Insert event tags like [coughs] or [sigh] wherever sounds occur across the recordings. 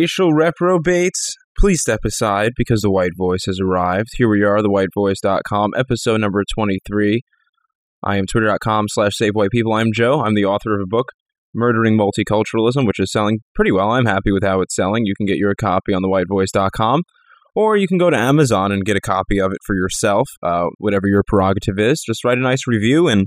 racial reprobates, please step aside because the white voice has arrived. Here we are, thewhitevoice.com, episode number 23. I am twitter.com slash savewhitepeople. I'm Joe. I'm the author of a book, Murdering Multiculturalism, which is selling pretty well. I'm happy with how it's selling. You can get your copy on thewhitevoice.com, or you can go to Amazon and get a copy of it for yourself, uh, whatever your prerogative is. Just write a nice review, and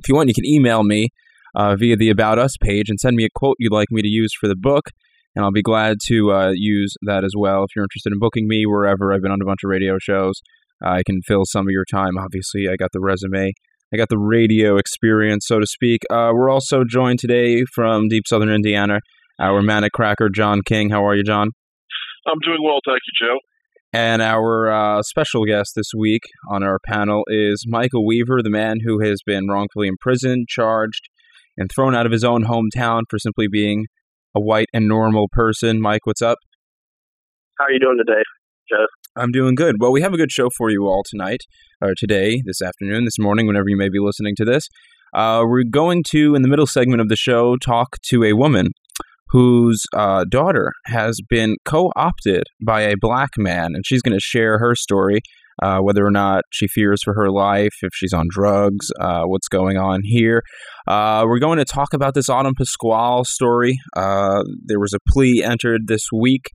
if you want, you can email me uh, via the About Us page and send me a quote you'd like me to use for the book, and I'll be glad to uh, use that as well. If you're interested in booking me wherever, I've been on a bunch of radio shows. I can fill some of your time. Obviously, I got the resume. I got the radio experience, so to speak. Uh, we're also joined today from deep southern Indiana, our manic cracker, John King. How are you, John? I'm doing well, thank you, Joe. And our uh, special guest this week on our panel is Michael Weaver, the man who has been wrongfully imprisoned, charged, and thrown out of his own hometown for simply being a white and normal person. Mike, what's up? How are you doing today, Joe? I'm doing good. Well, we have a good show for you all tonight, or today, this afternoon, this morning, whenever you may be listening to this. Uh, we're going to, in the middle segment of the show, talk to a woman whose uh, daughter has been co-opted by a black man, and she's going to share her story, uh, whether or not she fears for her life, if she's on drugs, uh, what's going on here. Uh, we're going to talk about this Autumn Pasquale story. Uh, there was a plea entered this week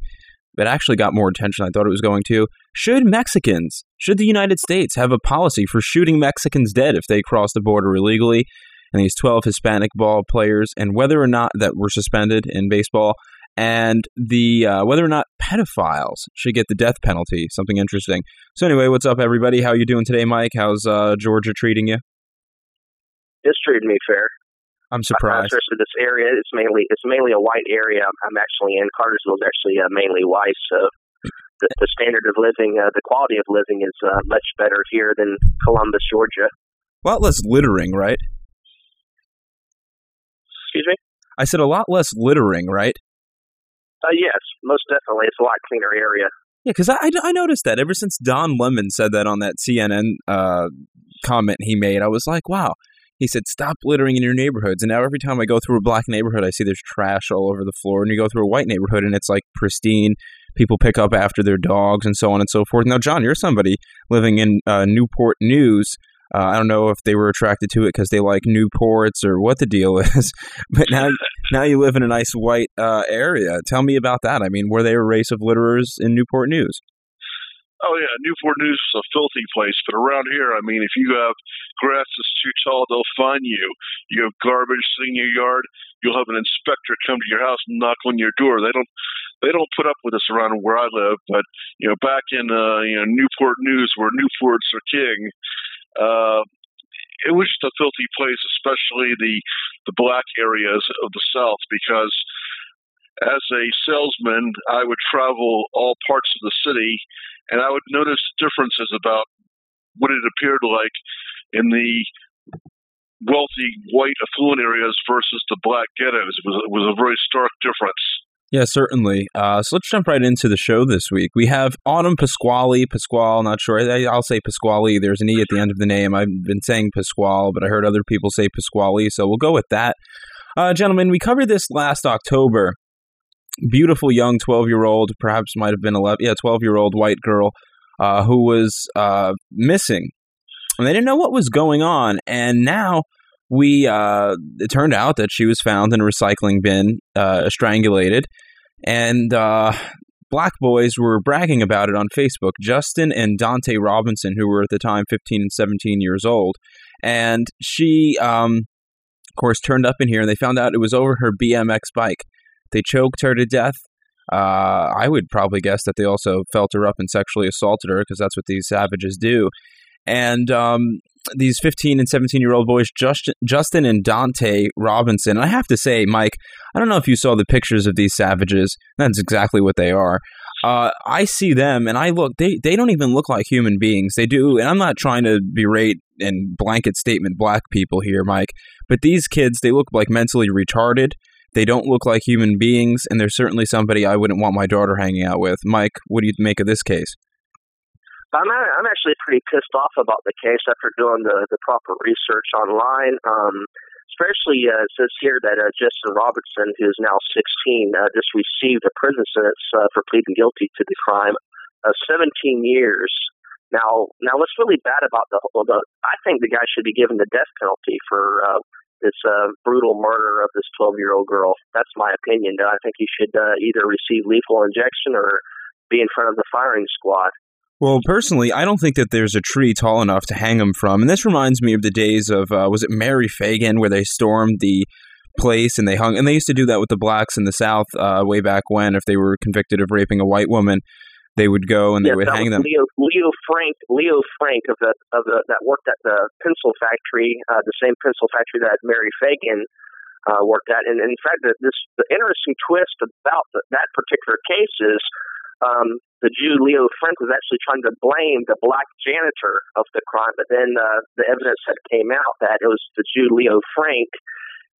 that actually got more attention than I thought it was going to. Should Mexicans, should the United States have a policy for shooting Mexicans dead if they cross the border illegally? And these 12 Hispanic ball players, and whether or not that were suspended in baseball, and the uh, whether or not pedophiles should get the death penalty. Something interesting. So anyway, what's up, everybody? How you doing today, Mike? How's uh, Georgia treating you? It's treating me fair. I'm surprised. I'm this area it's mainly it's mainly a white area. I'm actually in Cartersville is actually uh, mainly white, so the, the standard of living, uh, the quality of living is uh, much better here than Columbus, Georgia. A lot less littering, right? Excuse me. I said a lot less littering, right? Uh, yes, most definitely. It's a lot cleaner area. Yeah, because I, I noticed that ever since Don Lemon said that on that CNN uh, comment he made, I was like, wow. He said, stop littering in your neighborhoods. And now every time I go through a black neighborhood, I see there's trash all over the floor. And you go through a white neighborhood and it's like pristine. People pick up after their dogs and so on and so forth. Now, John, you're somebody living in uh, Newport News. Uh, I don't know if they were attracted to it because they like Newports or what the deal is. [laughs] but now now you live in a nice white uh, area. Tell me about that. I mean, were they a race of litterers in Newport News? Oh yeah, Newport News is a filthy place, but around here, I mean, if you have grass that's too tall, they'll find you. You have garbage sitting in your yard, you'll have an inspector come to your house and knock on your door. They don't they don't put up with us around where I live, but you know, back in uh, you know Newport News, where Newports are king, uh, it was just a filthy place, especially the the black areas of the South, because as a salesman, I would travel all parts of the city and I would notice differences about what it appeared like in the wealthy white affluent areas versus the black ghettos. It was, it was a very stark difference. Yeah, certainly. Uh, so let's jump right into the show this week. We have Autumn Pasquale, Pasquale, not sure. I, will say Pasquale. There's an E at the end of the name. I've been saying Pasquale, but I heard other people say Pasquale, so we'll go with that. Uh, gentlemen, we covered this last October beautiful young 12 year old, perhaps might have been 11, yeah, 12 year old white girl uh, who was uh, missing. And they didn't know what was going on. And now we, uh, it turned out that she was found in a recycling bin, uh, strangulated. And uh, black boys were bragging about it on Facebook. Justin and Dante Robinson, who were at the time 15 and 17 years old. And she, um, of course, turned up in here and they found out it was over her BMX bike. They choked her to death. Uh, I would probably guess that they also felt her up and sexually assaulted her because that's what these savages do. And um, these 15 and 17 year old boys, Justin, Justin and Dante Robinson. I have to say, Mike, I don't know if you saw the pictures of these savages. That's exactly what they are. Uh, I see them and I look, they, they don't even look like human beings. They do, and I'm not trying to berate and blanket statement black people here, Mike, but these kids, they look like mentally retarded. They don't look like human beings, and they're certainly somebody I wouldn't want my daughter hanging out with. Mike, what do you make of this case? I'm I'm actually pretty pissed off about the case after doing the the proper research online. Um, especially uh, it says here that uh, Justin Robertson, who is now 16, uh, just received a prison sentence uh, for pleading guilty to the crime of 17 years. Now, now what's really bad about the, the I think the guy should be given the death penalty for uh, this uh, brutal murder of this 12 year old girl. That's my opinion. I think he should uh, either receive lethal injection or be in front of the firing squad. Well, personally, I don't think that there's a tree tall enough to hang them from. And this reminds me of the days of, uh, was it Mary Fagan, where they stormed the place and they hung, and they used to do that with the blacks in the South uh, way back when if they were convicted of raping a white woman. They would go and they would hang them. Leo, Leo Frank, Leo Frank of the of the that worked at the pencil factory, uh, the same pencil factory that Mary Fagan uh, worked at. And, and in fact, the, this the interesting twist about the, that particular case is um, the Jew Leo Frank was actually trying to blame the black janitor of the crime, but then uh, the evidence had came out that it was the Jew Leo Frank.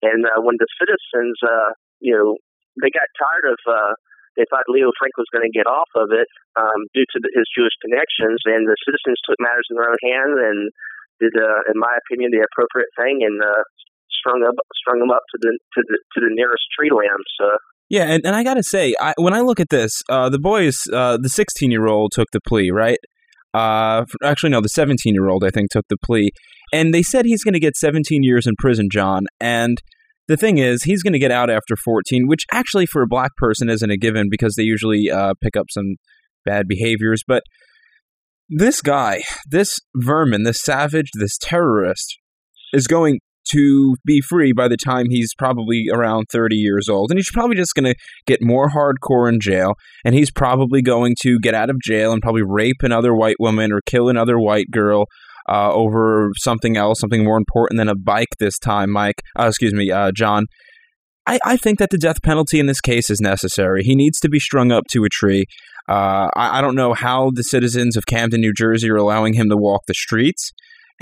And uh, when the citizens, uh, you know, they got tired of, uh, they thought Leo Frank was going to get off of it um, due to the, his Jewish connections, and the citizens took matters in their own hands and did, uh, in my opinion, the appropriate thing and uh, strung up, strung him up to the to the to the nearest tree limbs. Uh, yeah, and, and I got to say, I, when I look at this, uh, the boys, uh, the 16-year-old took the plea, right? Uh, actually, no, the 17-year-old, I think, took the plea. And they said he's going to get 17 years in prison, John. And the thing is, he's going to get out after 14, which actually for a black person isn't a given because they usually uh, pick up some bad behaviors. But this guy, this vermin, this savage, this terrorist is going to be free by the time he's probably around 30 years old. And he's probably just going to get more hardcore in jail. And he's probably going to get out of jail and probably rape another white woman or kill another white girl uh, over something else, something more important than a bike this time, Mike. Uh, excuse me, uh, John. I, I, think that the death penalty in this case is necessary. He needs to be strung up to a tree. Uh, I, I don't know how the citizens of Camden, New Jersey are allowing him to walk the streets.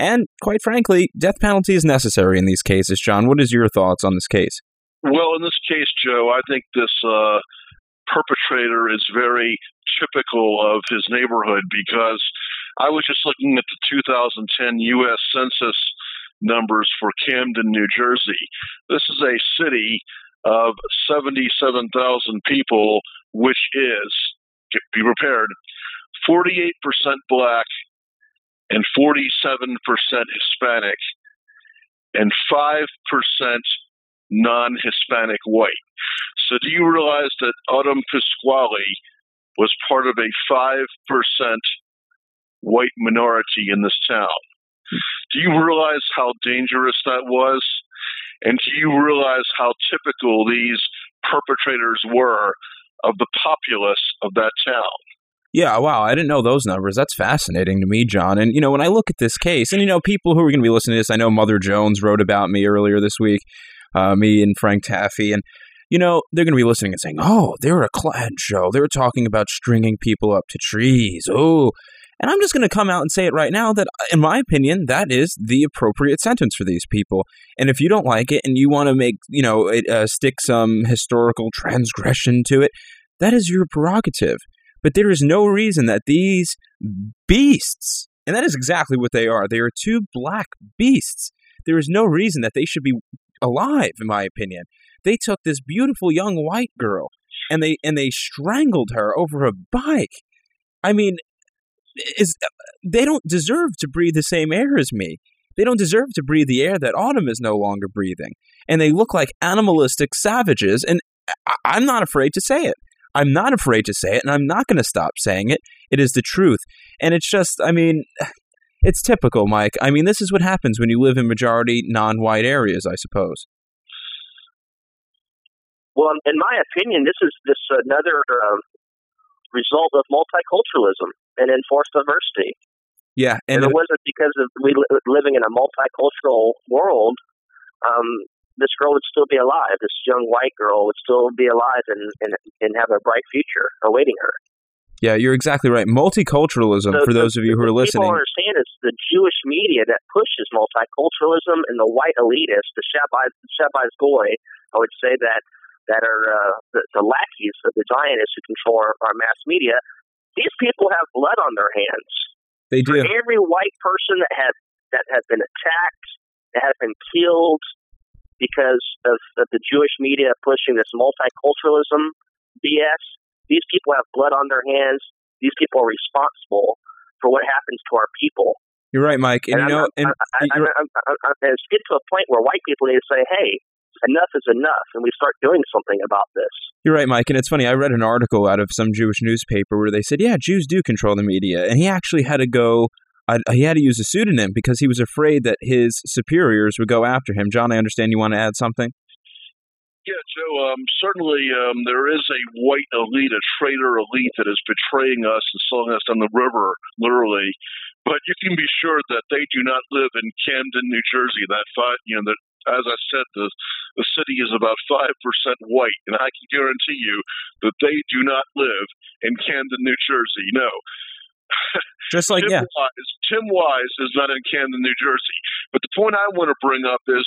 And quite frankly, death penalty is necessary in these cases. John, what is your thoughts on this case? Well, in this case, Joe, I think this uh, perpetrator is very typical of his neighborhood because I was just looking at the 2010 U.S. Census numbers for Camden, New Jersey. This is a city of 77,000 people, which is, be prepared, 48% black and 47% Hispanic and 5% non Hispanic white. So, do you realize that Autumn Pasquale was part of a 5% white minority in this town? Do you realize how dangerous that was? And do you realize how typical these perpetrators were of the populace of that town? Yeah, wow, I didn't know those numbers. That's fascinating to me, John. And, you know, when I look at this case, and, you know, people who are going to be listening to this, I know Mother Jones wrote about me earlier this week, uh, me and Frank Taffy, and, you know, they're going to be listening and saying, oh, they're a Klan show. They were talking about stringing people up to trees. Oh, and I'm just going to come out and say it right now that, in my opinion, that is the appropriate sentence for these people. And if you don't like it and you want to make, you know, it, uh, stick some historical transgression to it, that is your prerogative. But there is no reason that these beasts, and that is exactly what they are, they are two black beasts. There is no reason that they should be alive, in my opinion. They took this beautiful young white girl and they and they strangled her over a bike. I mean, is they don't deserve to breathe the same air as me. They don't deserve to breathe the air that Autumn is no longer breathing. And they look like animalistic savages, and I'm not afraid to say it. I'm not afraid to say it, and I'm not going to stop saying it. It is the truth. And it's just, I mean, [sighs] it's typical, Mike. I mean, this is what happens when you live in majority non-white areas, I suppose. Well, in my opinion, this is this another uh, result of multiculturalism and enforced diversity. Yeah, and, it wasn't because of we living in a multicultural world. Um, this girl would still be alive. This young white girl would still be alive and and, and have a bright future awaiting her. Yeah, you're exactly right. Multiculturalism, so for those of you who are listening. People understand is the Jewish media that pushes multiculturalism and the white elitists, the Shabbai, Shabbai's goy, I would say that that are uh, the, the lackeys of the Zionists who control our, our mass media. These people have blood on their hands. They do. For every white person that has that has been attacked, that has been killed, because of, of the Jewish media pushing this multiculturalism BS. These people have blood on their hands. These people are responsible for what happens to our people. You're right, Mike. And, and you know, and I, I, I, I, it's get to a point where white people need to say, "Hey, enough is enough, and we start doing something about this. You're right, Mike. And it's funny, I read an article out of some Jewish newspaper where they said, yeah, Jews do control the media. And he actually had to go, uh, he had to use a pseudonym because he was afraid that his superiors would go after him. John, I understand you want to add something? Yeah, Joe, um, certainly um, there is a white elite, a traitor elite that is betraying us and selling us on the river, literally. But you can be sure that they do not live in Camden, New Jersey. That you know, that as I said, the the city is about five percent white, and I can guarantee you that they do not live in Camden, New Jersey. No. Just like Tim yeah, Wise, Tim Wise is not in Camden, New Jersey. But the point I want to bring up is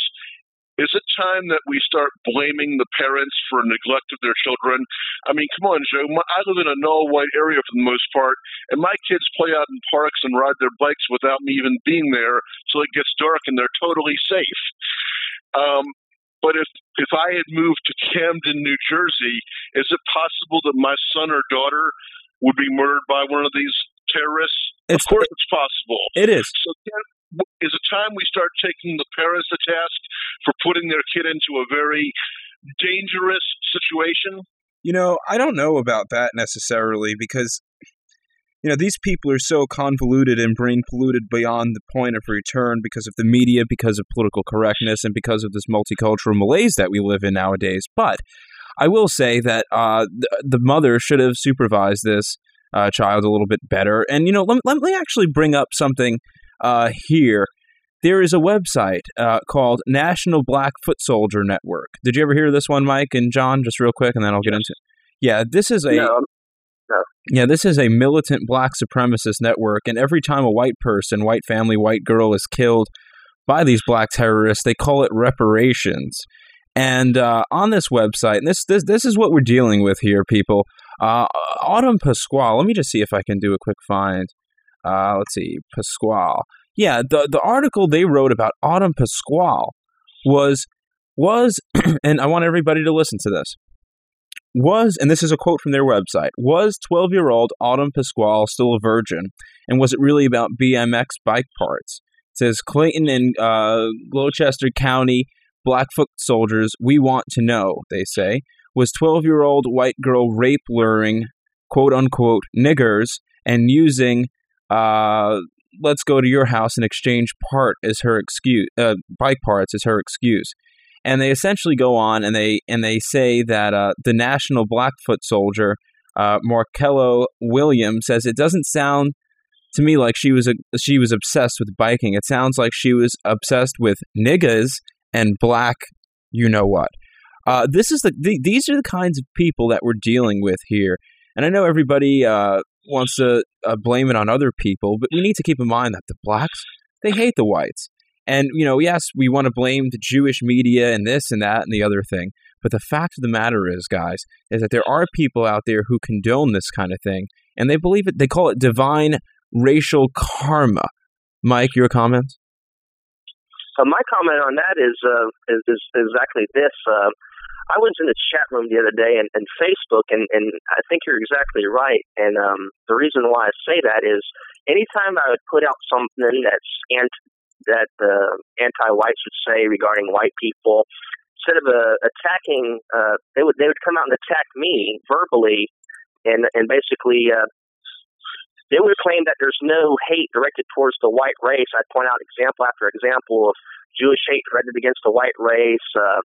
is it time that we start blaming the parents for neglect of their children? I mean, come on, Joe. My, I live in a null-white area for the most part, and my kids play out in parks and ride their bikes without me even being there, so it gets dark and they're totally safe. Um, but if if I had moved to Camden, New Jersey, is it possible that my son or daughter would be murdered by one of these terrorists? It's, of course, it's possible. It is. So is it time we start taking the parents to task for putting their kid into a very dangerous situation? You know, I don't know about that necessarily because you know, these people are so convoluted and brain polluted beyond the point of return because of the media, because of political correctness, and because of this multicultural malaise that we live in nowadays. But I will say that uh, the, the mother should have supervised this uh, child a little bit better. And, you know, let, let me actually bring up something uh, here. There is a website uh, called National Black Foot Soldier Network. Did you ever hear this one, Mike and John? Just real quick, and then I'll get into it. Yeah, this is a no, no. Yeah, this is a militant black supremacist network, and every time a white person, white family, white girl is killed by these black terrorists, they call it reparations. And uh, on this website, and this, this this is what we're dealing with here, people. Uh, Autumn Pasquale. Let me just see if I can do a quick find. Uh, let's see, Pasquale. Yeah, the the article they wrote about Autumn Pasquale was was, [clears throat] and I want everybody to listen to this was, and this is a quote from their website, was 12 year old Autumn Pasquale still a virgin? And was it really about BMX bike parts? It says Clayton and uh, Gloucester County Blackfoot soldiers, we want to know, they say. Was 12 year old white girl rape luring, quote unquote, niggers and using, uh, let's go to your house and exchange part as her excuse, uh, bike parts as her excuse and they essentially go on and they and they say that uh, the National Blackfoot Soldier, uh, Markello Williams, says it doesn't sound to me like she was a, she was obsessed with biking. It sounds like she was obsessed with niggas and black, you know what. Uh, this is the, the, these are the kinds of people that we're dealing with here, and I know everybody uh, wants to uh, blame it on other people, but we need to keep in mind that the blacks they hate the whites. And, you know, yes, we want to blame the Jewish media and this and that and the other thing. But the fact of the matter is, guys, is that there are people out there who condone this kind of thing. And they believe it, they call it divine racial karma. Mike, your comments? Uh, my comment on that is, uh, is, is exactly this. Uh, I was in the chat room the other day and, and Facebook, and, and I think you're exactly right. And um, the reason why I say that is anytime I would put out something that's anti, that the anti-whites would say regarding white people. Instead of uh, attacking, uh, they would they would come out and attack me verbally, and and basically uh, they would claim that there's no hate directed towards the white race. I'd point out example after example of Jewish hate directed against the white race. Uh,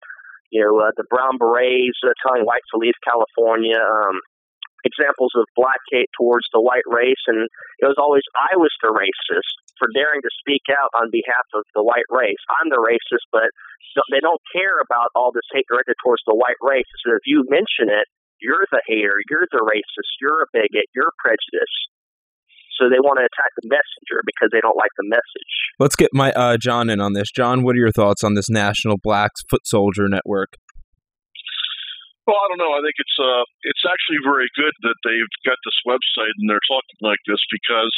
you know, uh, the brown berets uh, telling whites to leave California. Um, examples of black hate towards the white race, and it was always I was the racist for daring to speak out on behalf of the white race. I'm the racist, but they don't care about all this hate directed towards the white race. So if you mention it, you're the hater, you're the racist, you're a bigot, you're prejudiced. So they want to attack the messenger because they don't like the message. Let's get my uh, John in on this. John, what are your thoughts on this National Black Foot Soldier Network? Well, I don't know. I think it's uh, it's actually very good that they've got this website and they're talking like this because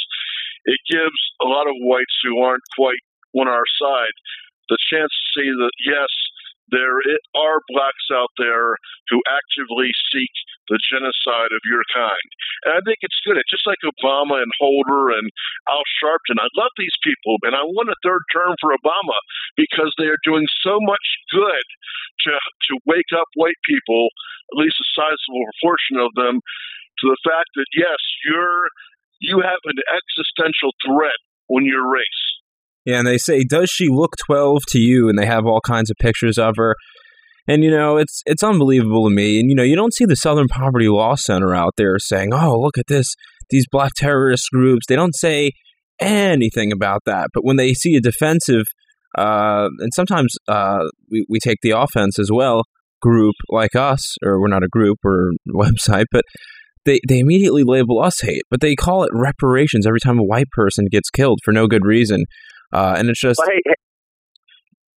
it gives a lot of whites who aren't quite on our side the chance to see that yes, there are blacks out there who actively seek the genocide of your kind. And I think it's good. It's just like Obama and Holder and Al Sharpton. I love these people, and I want a third term for Obama because they are doing so much good to to wake up white people, at least a sizable proportion of them, to the fact that yes, you're you have an existential threat when you're race. Yeah, and they say, "Does she look 12 to you?" And they have all kinds of pictures of her. And you know, it's it's unbelievable to me. And you know, you don't see the Southern Poverty Law Center out there saying, "Oh, look at this, these black terrorist groups." They don't say anything about that. But when they see a defensive, uh, and sometimes uh, we we take the offense as well, group like us, or we're not a group or [laughs] website, but they they immediately label us hate. But they call it reparations every time a white person gets killed for no good reason. Uh, and it's just. Hey,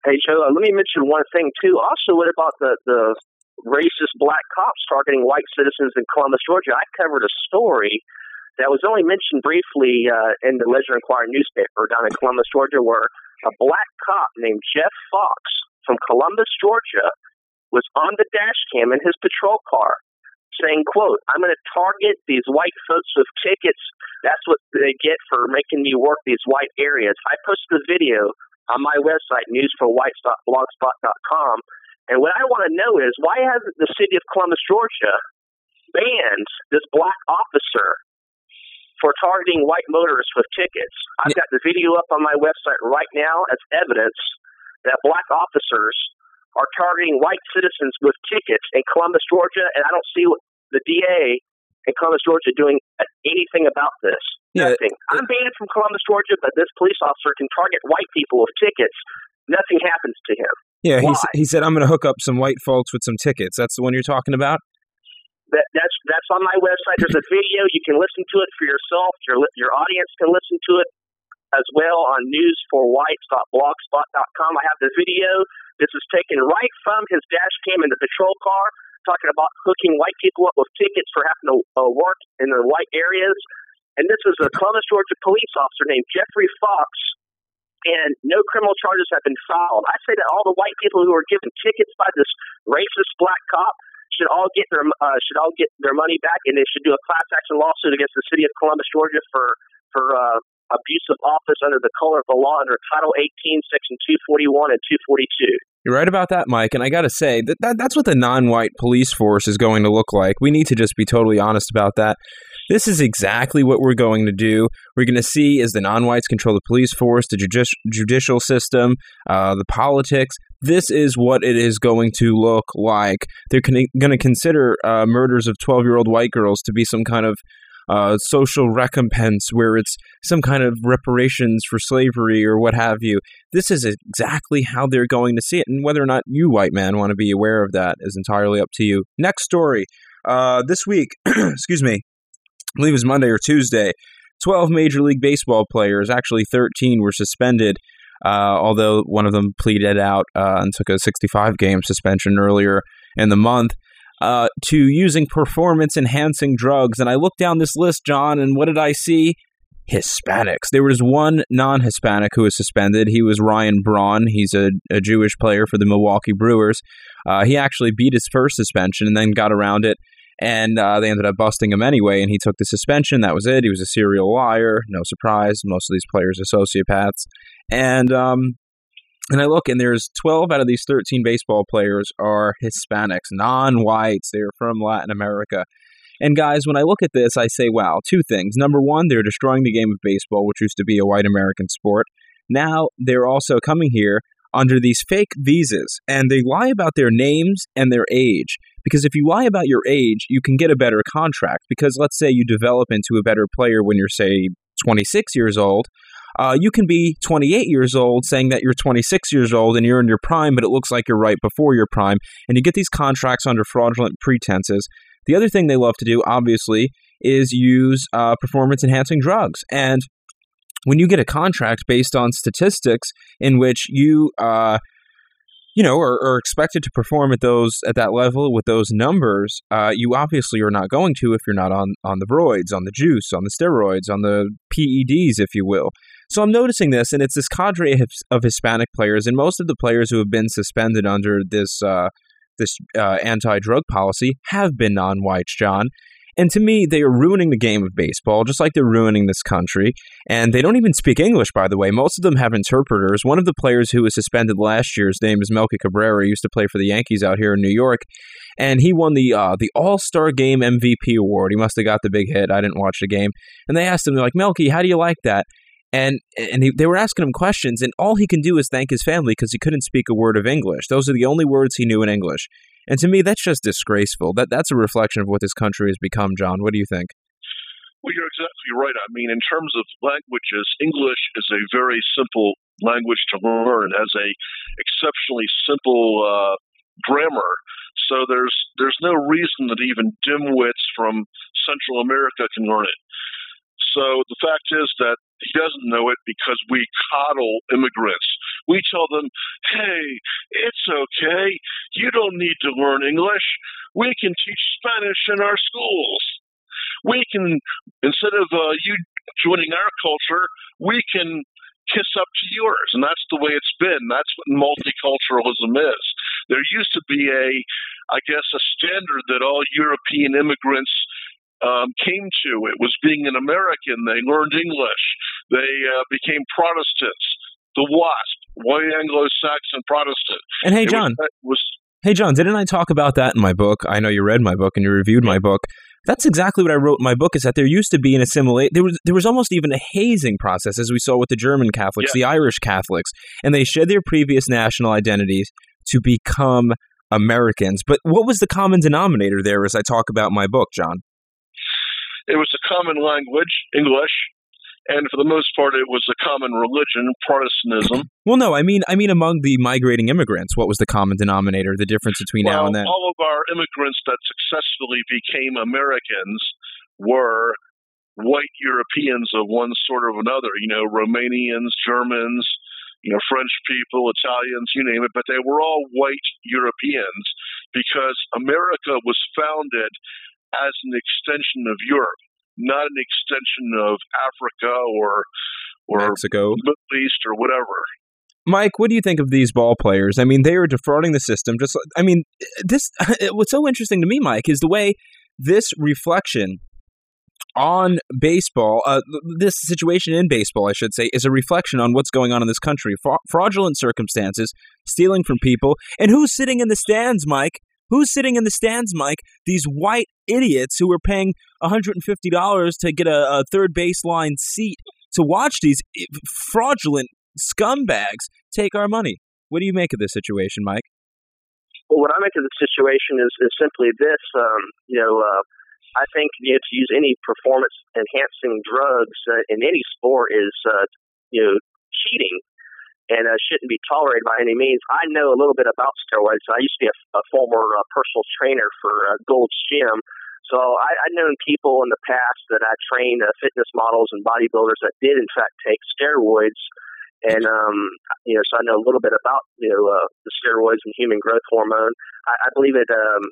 hey, Joe, let me mention one thing, too. Also, what about the, the racist black cops targeting white citizens in Columbus, Georgia? I covered a story that was only mentioned briefly uh, in the Ledger Enquirer newspaper down in Columbus, Georgia, where a black cop named Jeff Fox from Columbus, Georgia, was on the dash cam in his patrol car saying, quote, I'm going to target these white folks with tickets. That's what they get for making me work these white areas. I posted a video on my website, newsforwhites.blogspot.com. And what I want to know is why hasn't the city of Columbus, Georgia banned this black officer for targeting white motorists with tickets? I've got the video up on my website right now as evidence that black officers are targeting white citizens with tickets in Columbus, Georgia, and I don't see what the DA in Columbus, Georgia, doing anything about this. Yeah, Nothing. I'm banned from Columbus, Georgia, but this police officer can target white people with tickets. Nothing happens to him. Yeah, he, he said, I'm going to hook up some white folks with some tickets. That's the one you're talking about? That, that's that's on my website. There's a video. You can listen to it for yourself. Your your audience can listen to it as well on newsforwhites.blogspot.com. I have the video. This is taken right from his dash cam in the patrol car talking about hooking white people up with tickets for having to uh, work in the white areas. And this is a Columbus, Georgia police officer named Jeffrey Fox, and no criminal charges have been filed. I say that all the white people who are given tickets by this racist black cop should all get their uh, should all get their money back, and they should do a class action lawsuit against the city of Columbus, Georgia, for for uh, abuse of office under the color of the law under Title 18, Section 241 and 242. You're right about that, Mike. And I got to say, that, that that's what the non-white police force is going to look like. We need to just be totally honest about that. This is exactly what we're going to do. We're going to see is the non-whites control the police force, the judici judicial system, uh, the politics. This is what it is going to look like. They're going to consider uh, murders of 12-year-old white girls to be some kind of uh, social recompense where it's some kind of reparations for slavery or what have you. This is exactly how they're going to see it. And whether or not you, white man, want to be aware of that is entirely up to you. Next story. Uh, this week, [clears throat] excuse me, I believe it was Monday or Tuesday, 12 Major League Baseball players, actually 13, were suspended, uh, although one of them pleaded out uh, and took a 65-game suspension earlier in the month uh, to using performance enhancing drugs. And I looked down this list, John, and what did I see? Hispanics. There was one non Hispanic who was suspended. He was Ryan Braun. He's a, a Jewish player for the Milwaukee Brewers. Uh, he actually beat his first suspension and then got around it. And uh, they ended up busting him anyway, and he took the suspension. That was it. He was a serial liar. No surprise. Most of these players are sociopaths. And um, and I look, and there's 12 out of these 13 baseball players are Hispanics, non-whites. They're from Latin America. And guys, when I look at this, I say, wow, two things. Number one, they're destroying the game of baseball, which used to be a white American sport. Now they're also coming here under these fake visas, and they lie about their names and their age. Because if you lie about your age, you can get a better contract. Because let's say you develop into a better player when you're, say, 26 years old, uh, you can be 28 years old saying that you're 26 years old and you're in your prime, but it looks like you're right before your prime. And you get these contracts under fraudulent pretenses. The other thing they love to do, obviously, is use uh, performance enhancing drugs. And when you get a contract based on statistics in which you uh, you know, are, are, expected to perform at those at that level with those numbers, uh, you obviously are not going to if you're not on on the broids, on the juice, on the steroids, on the PEDs, if you will. So I'm noticing this, and it's this cadre of, Hispanic players, and most of the players who have been suspended under this uh, this uh, anti-drug policy have been non-whites, John. And to me, they are ruining the game of baseball, just like they're ruining this country. And they don't even speak English, by the way. Most of them have interpreters. One of the players who was suspended last year, his name is Melky Cabrera, he used to play for the Yankees out here in New York. And he won the uh, the All-Star Game MVP award. He must have got the big hit. I didn't watch the game. And they asked him, they're like, Melky, how do you like that? And and he, they were asking him questions, and all he can do is thank his family because he couldn't speak a word of English. Those are the only words he knew in English. And to me, that's just disgraceful. That That's a reflection of what this country has become, John. What do you think? Well, you're exactly right. I mean, in terms of languages, English is a very simple language to learn. It has a exceptionally simple uh, grammar. So there's there's no reason that even dimwits from Central America can learn it. So the fact is that he doesn't know it because we coddle immigrants. We tell them, hey, it's okay. You don't need to learn English. We can teach Spanish in our schools. We can, instead of uh, you joining our culture, we can kiss up to yours. And that's the way it's been. That's what multiculturalism is. There used to be a, I guess, a standard that all European immigrants um, came to. It was being an American. They learned English. They uh, became Protestants. The WASP, White Anglo-Saxon Protestant. And hey, John. Was, was, hey, John, didn't I talk about that in my book? I know you read my book and you reviewed my book. That's exactly what I wrote in my book. Is that there used to be an assimilate. There was there was almost even a hazing process, as we saw with the German Catholics, yeah. the Irish Catholics, and they shed their previous national identities to become Americans. But what was the common denominator there? As I talk about my book, John. It was a common language, English, and for the most part, it was a common religion, Protestantism. [clears throat] Well, no, I mean, I mean, among the migrating immigrants, what was the common denominator? The difference between well, now and then. All of our immigrants that successfully became Americans were white Europeans of one sort or another. You know, Romanians, Germans, you know, French people, Italians, you name it. But they were all white Europeans because America was founded as an extension of Europe, not an extension of Africa or or Mexico, Middle East, or whatever. Mike, what do you think of these ball players? I mean, they are defrauding the system. Just, I mean, this. [laughs] What's so interesting to me, Mike, is the way this reflection on baseball, uh, this situation in baseball, I should say, is a reflection on what's going on in this country. Fra fraudulent circumstances, stealing from people, and who's sitting in the stands, Mike? Who's sitting in the stands, Mike? These white idiots who are paying $150 to get a, a third baseline seat to watch these fraudulent scumbags take our money. What do you make of this situation, Mike? Well, what I make of the situation is, is simply this. Um, you know, uh, I think you know, to use any performance enhancing drugs uh, in any sport is, uh, you know, cheating and uh, shouldn't be tolerated by any means. I know a little bit about steroids. I used to be a, a former uh, personal trainer for uh, Gold's Gym. So I, I've known people in the past that I trained uh, fitness models and bodybuilders that did in fact take steroids, and um, you know, so I know a little bit about you know uh, the steroids and human growth hormone. I, I believe it um,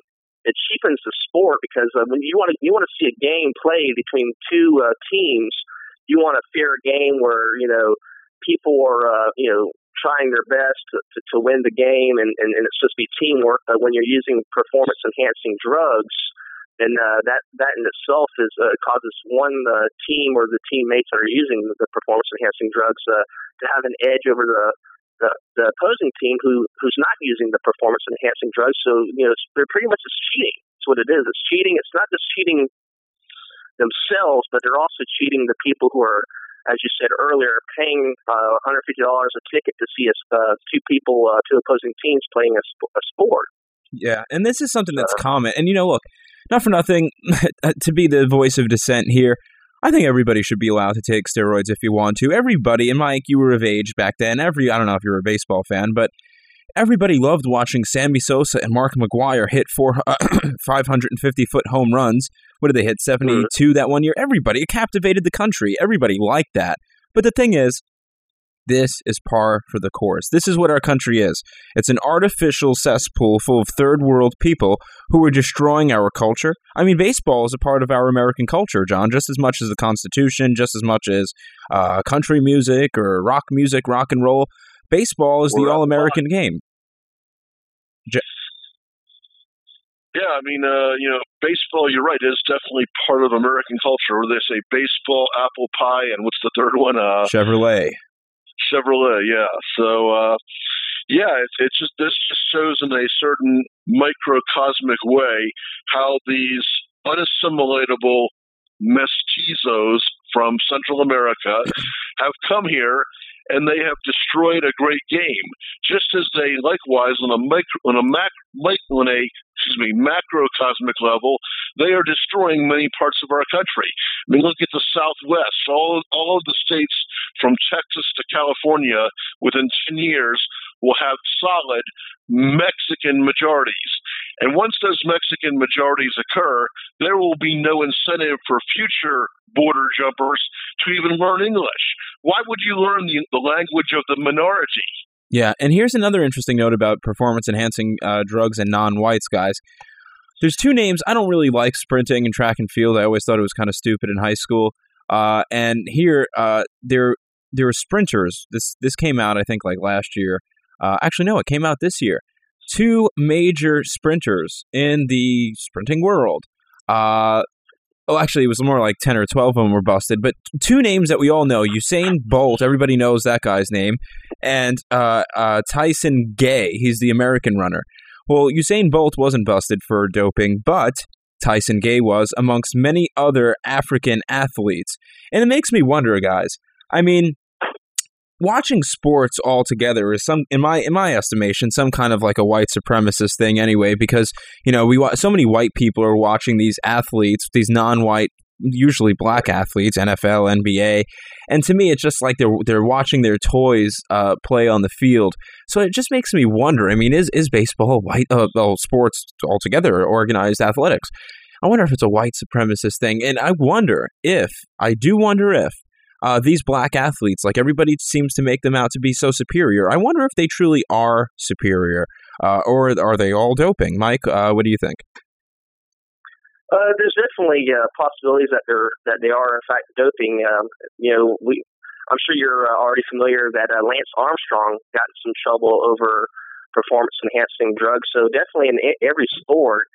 it cheapens the sport because uh, when you want to you want to see a game played between two uh, teams, you want a fair game where you know people are, uh, you know, trying their best to, to, to win the game, and, and, and it's supposed to be teamwork. But when you're using performance enhancing drugs, and uh, that that in itself is uh, causes one uh, team or the teammates that are using the performance enhancing drugs uh, to have an edge over the, the the opposing team who who's not using the performance enhancing drugs. So you know they're pretty much just cheating. That's what it is. It's cheating. It's not just cheating themselves, but they're also cheating the people who are as you said earlier, paying uh, $150 a ticket to see a, uh, two people, uh, two opposing teams playing a, sp- a sport. Yeah, and this is something that's uh, common. And, you know, look, not for nothing, [laughs] to be the voice of dissent here, I think everybody should be allowed to take steroids if you want to. Everybody, and Mike, you were of age back then. Every I don't know if you're a baseball fan, but everybody loved watching Sammy Sosa and Mark McGwire hit four, uh, [clears throat] 550-foot home runs what did they hit 72 mm-hmm. that one year? Everybody it captivated the country. Everybody liked that. But the thing is, this is par for the course. This is what our country is. It's an artificial cesspool full of third world people who are destroying our culture. I mean, baseball is a part of our American culture, John, just as much as the Constitution, just as much as uh, country music or rock music, rock and roll. Baseball is the all American game. Yeah, I mean, uh, you know, baseball. You're right; is definitely part of American culture. Where they say baseball, apple pie, and what's the third one? Uh, Chevrolet. Chevrolet. Yeah. So, uh, yeah, it's, it's just this just shows in a certain microcosmic way how these unassimilatable mestizos from Central America [laughs] have come here and they have destroyed a great game. Just as they likewise on a micro, on a mac, on a excuse me macrocosmic level, they are destroying many parts of our country. I mean, look at the Southwest. All all of the states from Texas to California within ten years will have solid Mexican majorities. And once those Mexican majorities occur, there will be no incentive for future border jumpers to even learn English. Why would you learn the, the language of the minority? Yeah, and here's another interesting note about performance enhancing uh, drugs and non whites, guys. There's two names. I don't really like sprinting and track and field. I always thought it was kind of stupid in high school. Uh, and here, uh, there there are sprinters. This this came out, I think, like last year. Uh, actually, no, it came out this year. Two major sprinters in the sprinting world. Uh, oh, actually, it was more like 10 or 12 of them were busted, but two names that we all know Usain Bolt, everybody knows that guy's name, and uh, uh, Tyson Gay, he's the American runner. Well, Usain Bolt wasn't busted for doping, but Tyson Gay was, amongst many other African athletes. And it makes me wonder, guys. I mean, watching sports altogether is some in my in my estimation some kind of like a white supremacist thing anyway because you know we so many white people are watching these athletes these non-white usually black athletes NFL NBA and to me it's just like they're they're watching their toys uh, play on the field. So it just makes me wonder I mean is is baseball white uh, well, sports altogether organized athletics? I wonder if it's a white supremacist thing and I wonder if I do wonder if uh, these black athletes, like everybody seems to make them out to be so superior. I wonder if they truly are superior, uh, or are they all doping? Mike, uh, what do you think? Uh, there's definitely uh, possibilities that they're that they are in fact doping. Um, you know, we I'm sure you're uh, already familiar that Lance Armstrong got in some trouble over performance enhancing drugs. So definitely in every sport,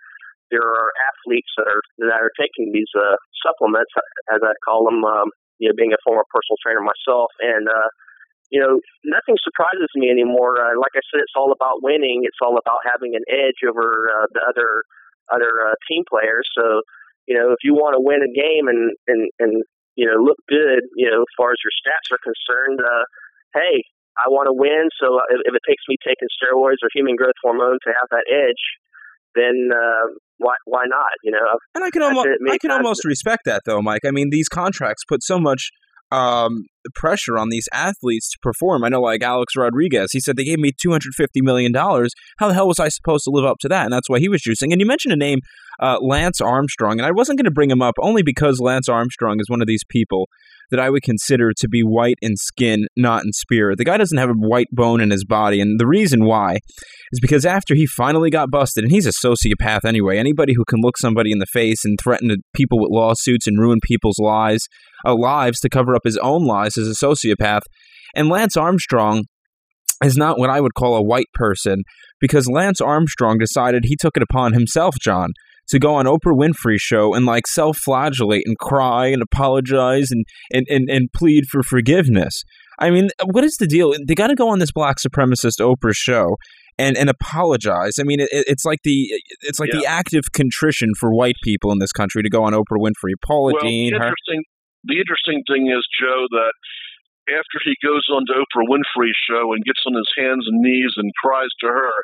there are athletes that are that are taking these supplements, as I call them. Um, you know, being a former personal trainer myself, and uh, you know, nothing surprises me anymore. Uh, like I said, it's all about winning. It's all about having an edge over uh, the other other uh, team players. So, you know, if you want to win a game and and and you know look good, you know, as far as your stats are concerned, uh, hey, I want to win. So if, if it takes me taking steroids or human growth hormone to have that edge, then uh, why why not? You know, and I can almost I can almost respect that though, Mike. I mean, these contracts put so much um, pressure on these athletes to perform. I know, like Alex Rodriguez, he said they gave me two hundred fifty million dollars. How the hell was I supposed to live up to that? And that's why he was juicing. And you mentioned a name, uh, Lance Armstrong, and I wasn't going to bring him up only because Lance Armstrong is one of these people that I would consider to be white in skin, not in spirit. The guy doesn't have a white bone in his body, and the reason why is because after he finally got busted, and he's a sociopath anyway, anybody who can look somebody in the face and threaten people with lawsuits and ruin people's lives, uh, lives to cover up his own lies is a sociopath. And Lance Armstrong is not what I would call a white person because Lance Armstrong decided he took it upon himself, John, to go on Oprah Winfrey's show and like self-flagellate and cry and apologize and, and, and, and plead for forgiveness. I mean, what is the deal? They got to go on this black supremacist Oprah show and and apologize. I mean, it, it's like the it's like yeah. the active contrition for white people in this country to go on Oprah Winfrey, Paula well, Deen. The interesting, her. the interesting thing is, Joe, that after he goes on to Oprah Winfrey's show and gets on his hands and knees and cries to her,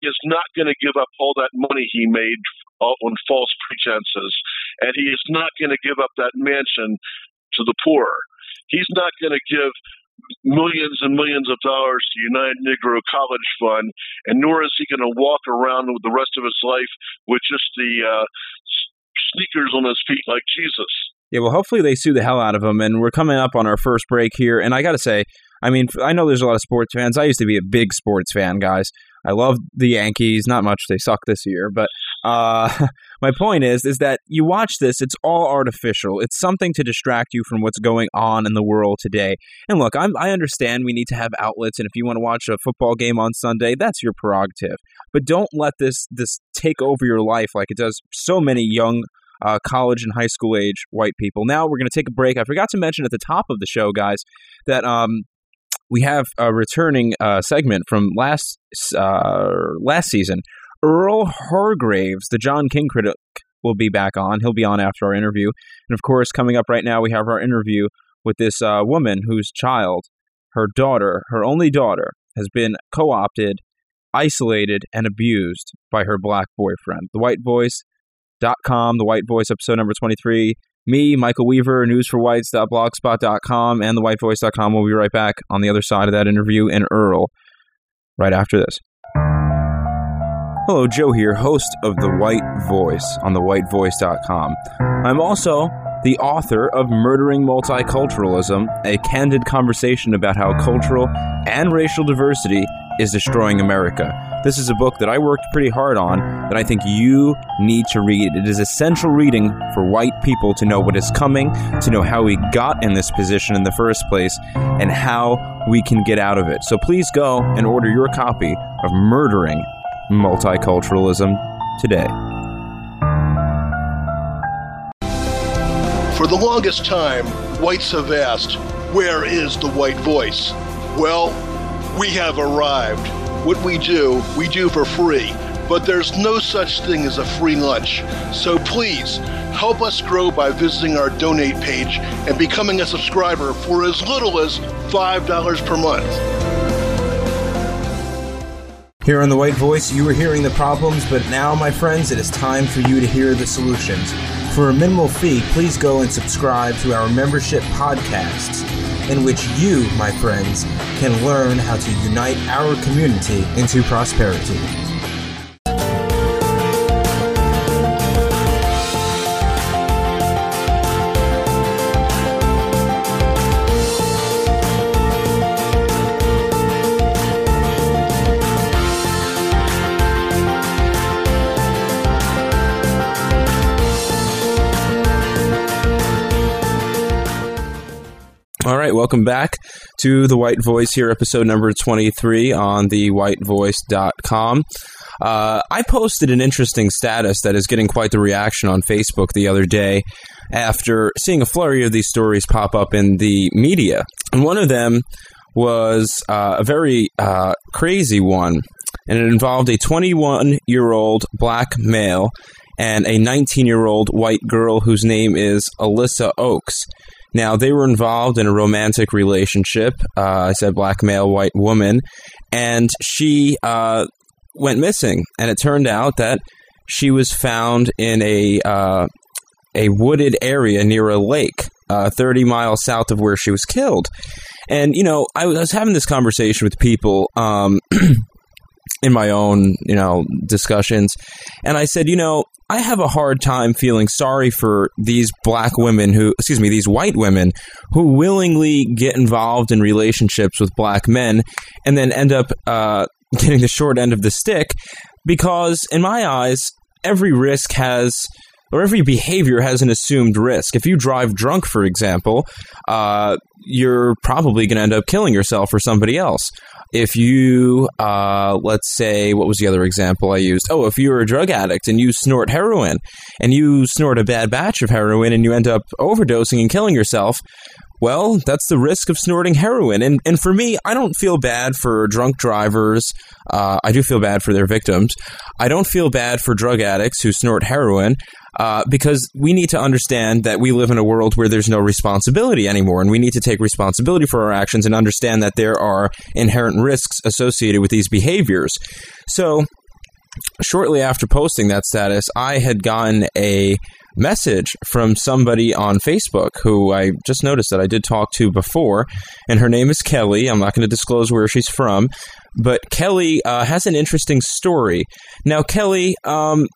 he is not going to give up all that money he made on false pretenses, and he is not going to give up that mansion to the poor. He's not going to give millions and millions of dollars to United Negro College Fund, and nor is he going to walk around with the rest of his life with just the uh, sneakers on his feet like Jesus. Yeah, well, hopefully they sue the hell out of him, and we're coming up on our first break here, and I got to say, I mean, I know there's a lot of sports fans. I used to be a big sports fan, guys. I love the Yankees. Not much. They suck this year, but uh, [laughs] my point is, is that you watch this. It's all artificial. It's something to distract you from what's going on in the world today. And look, I'm, I understand we need to have outlets, and if you want to watch a football game on Sunday, that's your prerogative. But don't let this this take over your life like it does so many young uh, college and high school age white people. Now we're going to take a break. I forgot to mention at the top of the show, guys, that um, we have a returning uh, segment from last uh, last season. Earl Hargraves, the John King critic, will be back on. He'll be on after our interview. And of course, coming up right now, we have our interview with this uh, woman whose child, her daughter, her only daughter, has been co opted, isolated, and abused by her black boyfriend. The White Voice. Dot com, The White Voice, episode number 23. Me, Michael Weaver, newsforwhites.blogspot.com, and thewhitevoice.com. We'll be right back on the other side of that interview, and Earl right after this. Hello, Joe here, host of The White Voice on thewhitevoice.com. I'm also the author of Murdering Multiculturalism, a candid conversation about how cultural and racial diversity is destroying America. This is a book that I worked pretty hard on that I think you need to read. It is essential reading for white people to know what is coming, to know how we got in this position in the first place, and how we can get out of it. So please go and order your copy of Murdering Multiculturalism today. For the longest time, whites have asked, Where is the white voice? Well, we have arrived. What we do, we do for free. But there's no such thing as a free lunch. So please, help us grow by visiting our donate page and becoming a subscriber for as little as $5 per month. Here on The White Voice, you were hearing the problems, but now, my friends, it is time for you to hear the solutions. For a minimal fee, please go and subscribe to our membership podcasts, in which you, my friends, can learn how to unite our community into prosperity. All right, welcome back to The White Voice here, episode number 23 on thewhitevoice.com. Uh, I posted an interesting status that is getting quite the reaction on Facebook the other day after seeing a flurry of these stories pop up in the media. And one of them was uh, a very uh, crazy one, and it involved a 21 year old black male and a 19 year old white girl whose name is Alyssa Oaks. Now, they were involved in a romantic relationship. Uh, I said black male, white woman. And she uh, went missing. And it turned out that she was found in a, uh, a wooded area near a lake, uh, 30 miles south of where she was killed. And, you know, I was having this conversation with people. Um, [clears throat] in my own, you know, discussions. And I said, you know, I have a hard time feeling sorry for these black women who, excuse me, these white women who willingly get involved in relationships with black men and then end up uh, getting the short end of the stick because, in my eyes, every risk has or every behavior has an assumed risk. If you drive drunk, for example, uh, you're probably going to end up killing yourself or somebody else. If you, uh, let's say, what was the other example I used? Oh, if you're a drug addict and you snort heroin and you snort a bad batch of heroin and you end up overdosing and killing yourself, well, that's the risk of snorting heroin. And and for me, I don't feel bad for drunk drivers. Uh, I do feel bad for their victims. I don't feel bad for drug addicts who snort heroin uh, because we need to understand that we live in a world where there's no responsibility anymore, and we need to take responsibility for our actions and understand that there are inherent risks associated with these behaviors. So, shortly after posting that status, I had gotten a message from somebody on Facebook who I just noticed that I did talk to before, and her name is Kelly. I'm not going to disclose where she's from, but Kelly uh, has an interesting story. Now, Kelly, um,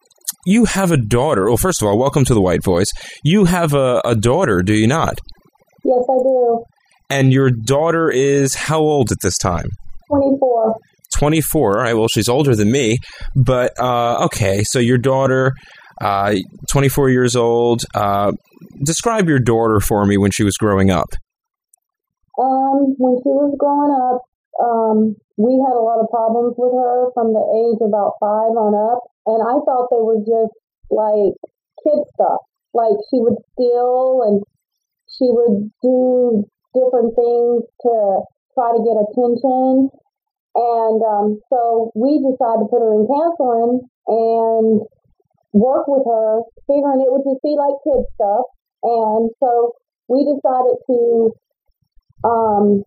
you have a daughter. Well, first of all, welcome to the White Voice. You have a, a daughter, do you not? Yes, I do. And your daughter is how old at this time? 24. 24. All right, well, she's older than me. But, uh, okay, so your daughter, uh, 24 years old. Uh, describe your daughter for me when she was growing up. Um, when she was growing up, um, we had a lot of problems with her from the age of about five on up. And I thought they were just like kid stuff. Like she would steal and she would do different things to try to get attention. And um, so we decided to put her in counseling and work with her, figuring it would just be like kid stuff. And so we decided to um,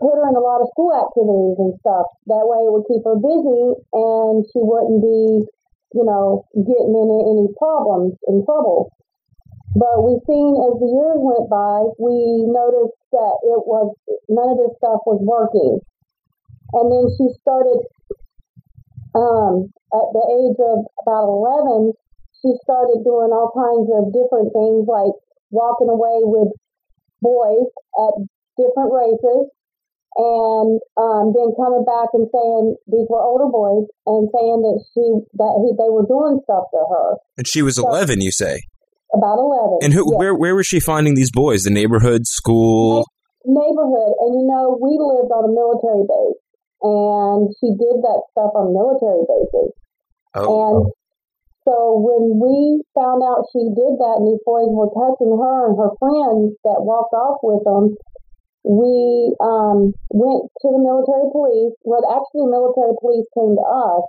put her in a lot of school activities and stuff. That way it would keep her busy and she wouldn't be, you know, getting into any problems and trouble. But we've seen as the years went by, we noticed that it was none of this stuff was working. And then she started um, at the age of about 11, she started doing all kinds of different things like walking away with boys at different races and um, then coming back and saying these were older boys and saying that she that he, they were doing stuff to her. And she was so, 11, you say? About 11. And who, yes. where where was she finding these boys? The neighborhood, school? Neighborhood. And you know, we lived on a military base and she did that stuff on military bases. Oh. And so when we found out she did that and these boys were touching her and her friends that walked off with them, we um, went to the military police. Well, actually, the military police came to us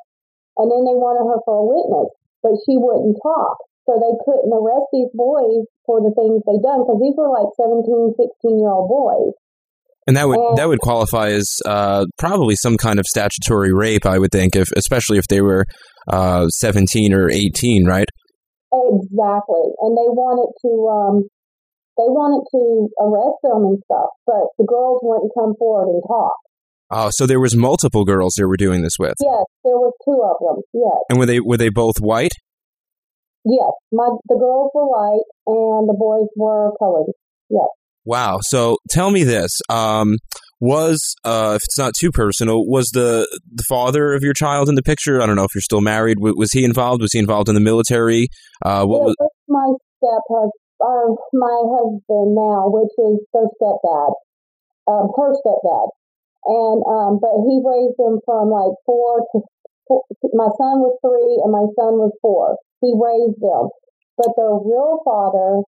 and then they wanted her for a witness, but she wouldn't talk so they couldn't arrest these boys for the things they done because these were like 17, 16 year old boys. And that would and, that would qualify as uh, probably some kind of statutory rape, I would think, if especially if they were uh, seventeen or eighteen, right? Exactly, and they wanted to um, they wanted to arrest them and stuff, but the girls wouldn't come forward and talk. Oh, so there was multiple girls they were doing this with. Yes, there were two of them. Yes. And were they were they both white? Yes, my the girls were white and the boys were colored. Yes. Wow. So tell me this: um, was uh, if it's not too personal, was the the father of your child in the picture? I don't know if you're still married. W- was he involved? Was he involved in the military? Uh, what was my step or my husband now, which is their stepdad, um, her stepdad, and um, but he raised them from like four to four, my son was three and my son was four. He raised them. But their real father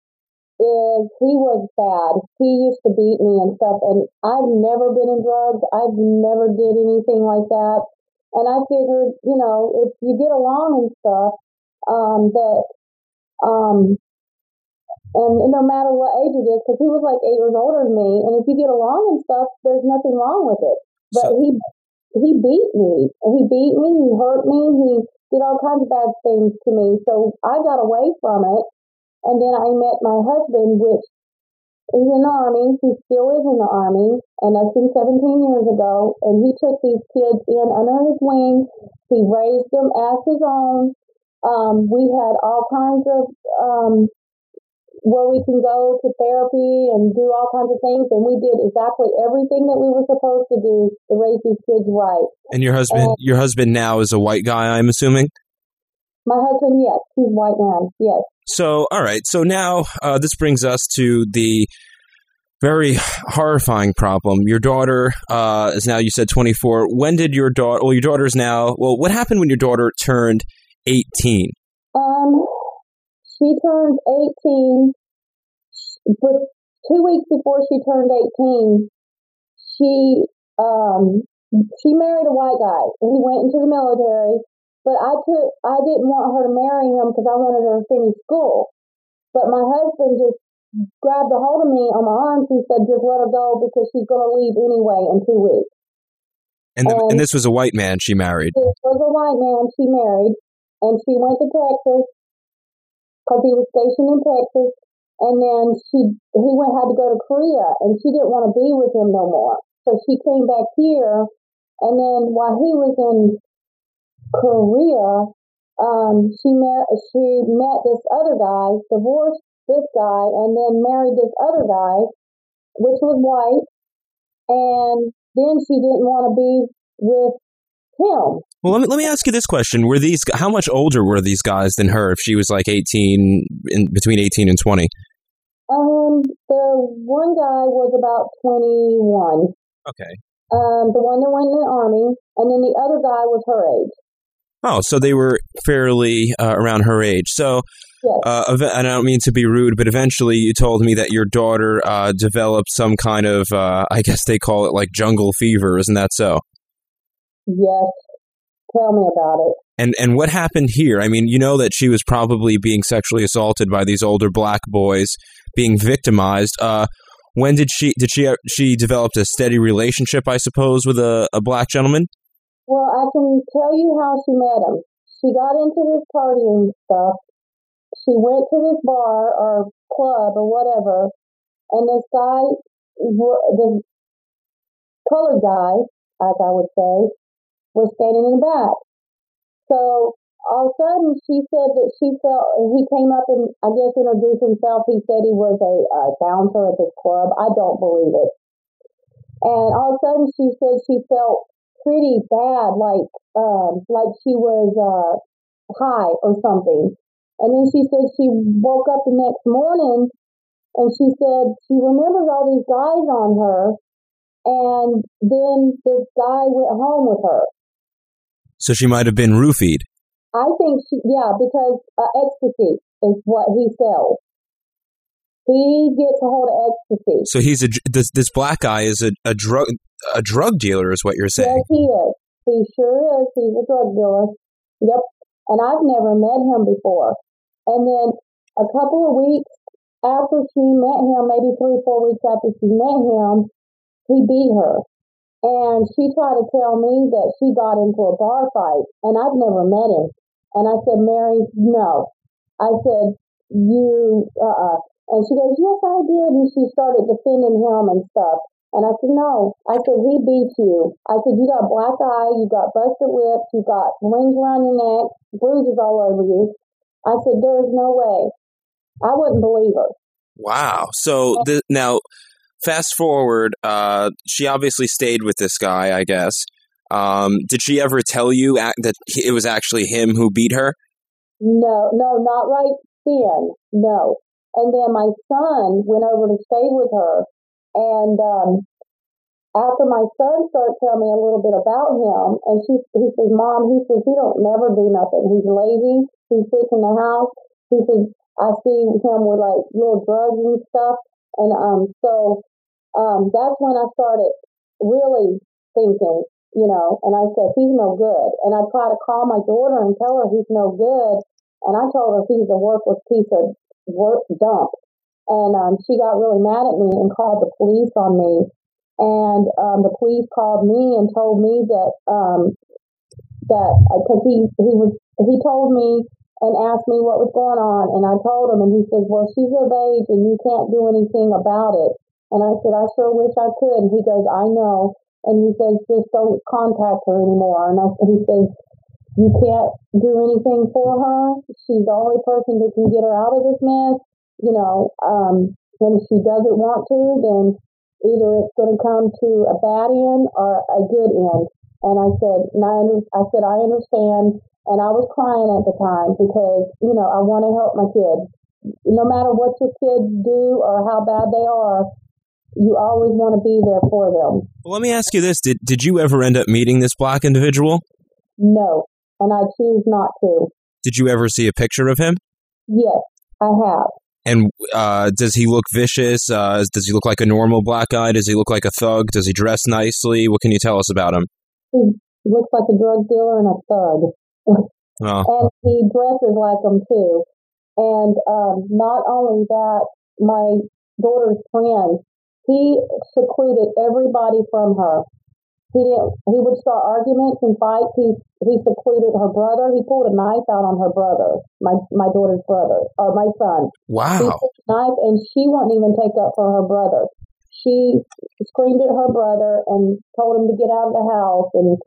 is he was bad. He used to beat me and stuff. And I've never been in drugs. I've never did anything like that. And I figured, you know, if you get along and stuff, um, that, um, and no matter what age it is, because he was like eight years older than me, and if you get along and stuff, there's nothing wrong with it. But so, he he beat me. He beat me. He hurt me. He did all kinds of bad things to me. So I got away from it. And then I met my husband, which is in the Army. He still is in the Army. And that's been 17 years ago. And he took these kids in under his wing. He raised them as his own. Um, we had all kinds of um, where we can go to therapy and do all kinds of things. And we did exactly everything that we were supposed to do to raise these kids right. And your husband, and your husband now is a white guy, I'm assuming. My husband, yes, he's white man, yes. So, all right. So now uh, this brings us to the very horrifying problem. Your daughter uh, is now, you said 24. When did your daughter, well, your daughter's now, well, what happened when your daughter turned 18? Um, she turned 18, but two weeks before she turned 18, she um, she married a white guy and he went into the military. But I took I didn't want her to marry him because I wanted her to finish school. But my husband just grabbed a hold of me on my arms and said, "Just let her go because she's going to leave anyway in two weeks." And, the, and, and this was a white man she married. This was a white man she married, and she went to Texas because he was stationed in Texas. And then she he went had to go to Korea, and she didn't want to be with him no more. So she came back here, and then while he was in Korea, um, she met she met this other guy, divorced this guy, and then married this other guy, which was white. and then she didn't want to be with him. Well, let me let me ask you this question: Were these how much older were these guys than her? If she was like eighteen, in between eighteen and twenty. Um, the one guy was about twenty one. Okay. Um, the one that went in the army, and then the other guy was her age. Oh, so they were fairly uh, around her age. So, Yes. uh, and I don't mean to be rude, but eventually you told me that your daughter uh, developed some kind of, uh, I guess they call it like jungle fever. Isn't that so? Yes. Tell me about it. And and what happened here? I mean, you know that she was probably being sexually assaulted by these older black boys, being victimized. Uh, when did she did she she developed a steady relationship? I suppose with a, a black gentleman. Well, I can tell you how she met him. She got into this partying stuff. She went to this bar or club or whatever, and this guy, the colored guy, as I would say, was standing in the back. So all of a sudden, she said that she felt he came up and I guess introduced himself. He said he was a, a bouncer at this club. I don't believe it. And all of a sudden, she said she felt pretty bad, like um, like she was uh, high or something. And then she said she woke up the next morning and she said she remembers all these guys on her. And then this guy went home with her. So she might have been roofied. I think she, yeah, because uh, ecstasy is what he sells. He gets a hold of ecstasy. So he's a this this black guy is a, a drug a drug dealer, is what you're saying. Yes, he is. He sure is. He's a drug dealer. Yep. And I've never met him before. And then a couple of weeks after she met him, maybe three, four weeks after she met him, he beat her. And she tried to tell me that she got into a bar fight, and I've never met him. And I said, Mary, no. I said, you, uh-uh. And she goes, yes, I did. And she started defending him and stuff. And I said, no. I said, he beat you. I said, you got black eye, you got busted lips, you got rings around your neck, bruises all over you. I said, there is no way. I wouldn't believe her. Wow. So th- now, fast forward, uh, she obviously stayed with this guy, I guess. Um, did she ever tell you that it was actually him who beat her? No, no, not right then. No. And then my son went over to stay with her. And um, after my son started telling me a little bit about him, and she, he says, Mom, he says, he don't never do nothing. He's lazy. He sits in the house. He says, I see him with like little drugs and stuff. And um, so um, that's when I started really thinking, you know, and I said, he's no good. And I try to call my daughter and tell her he's no good. And I told her he's a worthless piece of work dump. And um, she got really mad at me and called the police on me. And um, the police called me and told me that um, that because he he was he told me and asked me what was going on, and I told him, and he says, "Well, she's of age, and you can't do anything about it." And I said, "I sure wish I could." And he goes, "I know." And he says, "Just don't contact her anymore." And I, he says, "You can't do anything for her. She's the only person that can get her out of this mess." You know, um, when she doesn't want to, then either it's going to come to a bad end or a good end. And I said, and I, under, I said, I understand. And I was crying at the time because, you know, I want to help my kids. No matter what your kids do or how bad they are, you always want to be there for them. Well, let me ask you this: Did did you ever end up meeting this black individual? No. And I choose not to. Did you ever see a picture of him? Yes, I have. And uh, does he look vicious? Uh, does he look like a normal black guy? Does he look like a thug? Does he dress nicely? What can you tell us about him? He looks like a drug dealer and a thug. Oh, and he dresses like them too. And um, not only that, my daughter's friend, he secluded everybody from her. He didn't. He would start arguments and fights. He he secluded her brother. He pulled a knife out on her brother, my my daughter's brother or my son. He wow. took a knife and she wouldn't even take up for her brother. She screamed at her brother and told him to get out of the house and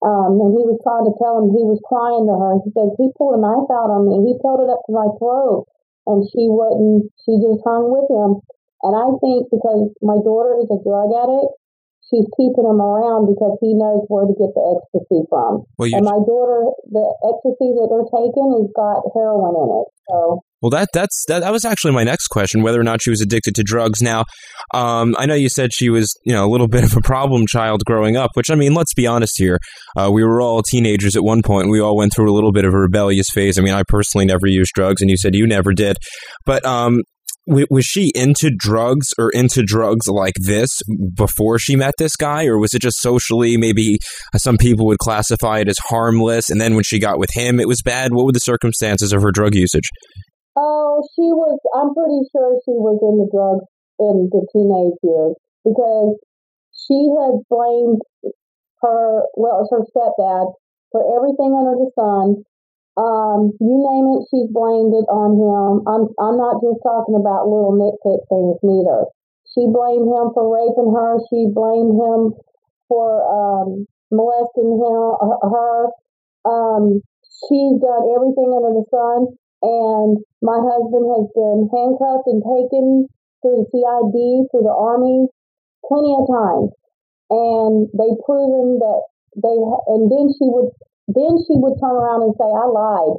um, and he was trying to tell him he was crying to her. He said, he pulled a knife out on me. He held it up to my throat and she wouldn't, she just hung with him. And I think because my daughter is a drug addict she's keeping him around because he knows where to get the ecstasy from. Well, And my daughter, the ecstasy that they're taking has got heroin in it. So well, that that's that, that was actually my next question: whether or not she was addicted to drugs. Now, um, I know you said she was, you know, a little [laughs] bit of a problem child growing up. Which I mean, let's be honest here. Uh, we were all teenagers at one point. We all went through a little bit of a rebellious phase. I mean, I personally never used drugs, and you said you never did. But um, was she into drugs or into drugs like this before she met this guy, or was it just socially? Maybe uh, some people would classify it as harmless, and then when she got with him, it was bad. What were the circumstances of her drug usage? Oh, she was. I'm pretty sure she was in the drugs in the teenage years because she had blamed her. Well, it's her stepdad for everything under the sun. Um, you name it, she's blamed it on him. I'm. I'm not just talking about little nitpick things neither. She blamed him for raping her. She blamed him for um, molesting him. Her. Um, she's done everything under the sun and my husband has been handcuffed and taken through the CID, through the Army, plenty of times. And they proven that they, and then she would, then she would turn around and say, I lied.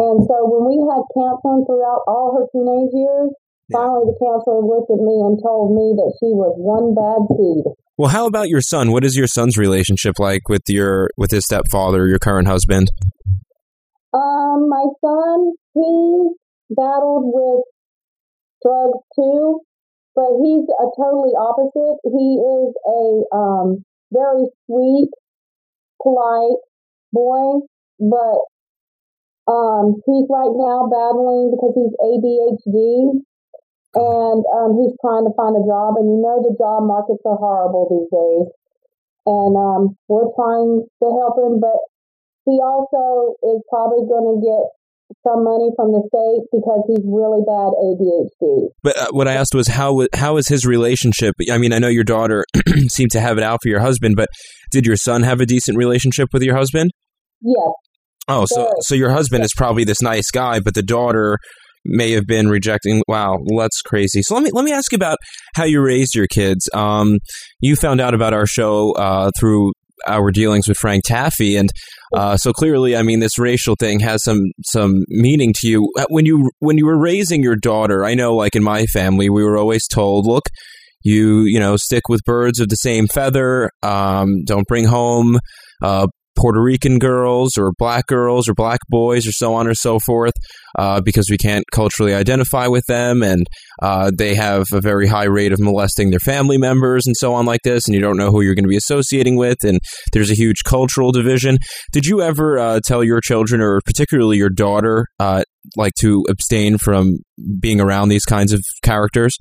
And so when we had counseling throughout all her teenage years, finally the counselor looked at me and told me that she was one bad seed. Well, how about your son? What is your son's relationship like with your with his stepfather, your current husband? Um, my son, he battled with drugs too, but he's a totally opposite. He is a um, very sweet, polite boy, but um, he's right now battling because he's ADHD and um, he's trying to find a job. And you know, the job markets are horrible these days. And um, we're trying to help him, but he also is probably going to get some money from the state because he's really bad ADHD. But uh, what I asked was how how is his relationship? I mean, I know your daughter [clears throat] seemed to have it out for your husband, but did your son have a decent relationship with your husband? Yes. Oh, so Very. so your husband is probably this nice guy, but the daughter may have been rejecting. Wow, that's crazy. So let me let me ask you about how you raised your kids. Um, you found out about our show uh, through our dealings with Frank Taffy, and uh, so clearly, I mean, this racial thing has some some meaning to you. Uh, When you when you were raising your daughter, I know, like in my family, we were always told, look. You you know stick with birds of the same feather. Um, don't bring home uh, Puerto Rican girls or black girls or black boys or so on or so forth uh, because we can't culturally identify with them and uh, they have a very high rate of molesting their family members and so on like this and you don't know who you're going to be associating with and there's a huge cultural division. Did you ever uh, tell your children or particularly your daughter uh, like to abstain from being around these kinds of characters?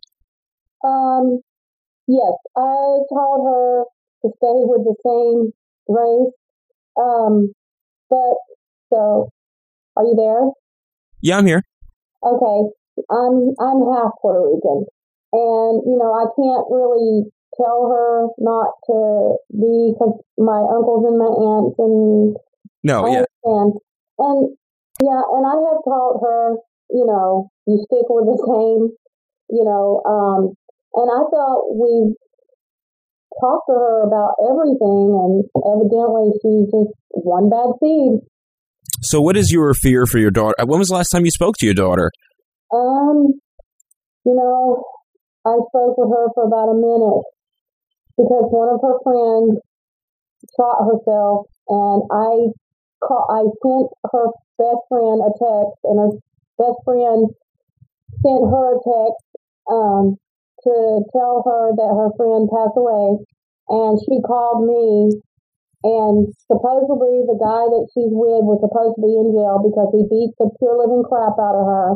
Um, yes, I told her to stay with the same race. Um, but so, are you there? Yeah, I'm here. Okay, I'm I'm half Puerto Rican, and you know I can't really tell her not to be because my uncles and my aunts and No, I yeah. understand. And yeah, and I have taught her, you know, you stick with the [laughs] same, you know, um, and I felt we talked to her about everything, and evidently she's just one bad seed. So what is your fear for your daughter? When was the last time you spoke to your daughter? Um, you know, I spoke with her for about a minute because one of her friends shot herself, and I call, I sent her best friend a text, and her best friend sent her a text um, to tell her that her friend passed away, and she called me. And supposedly the guy that she's with was supposed to be in jail because he beat the pure living crap out of her.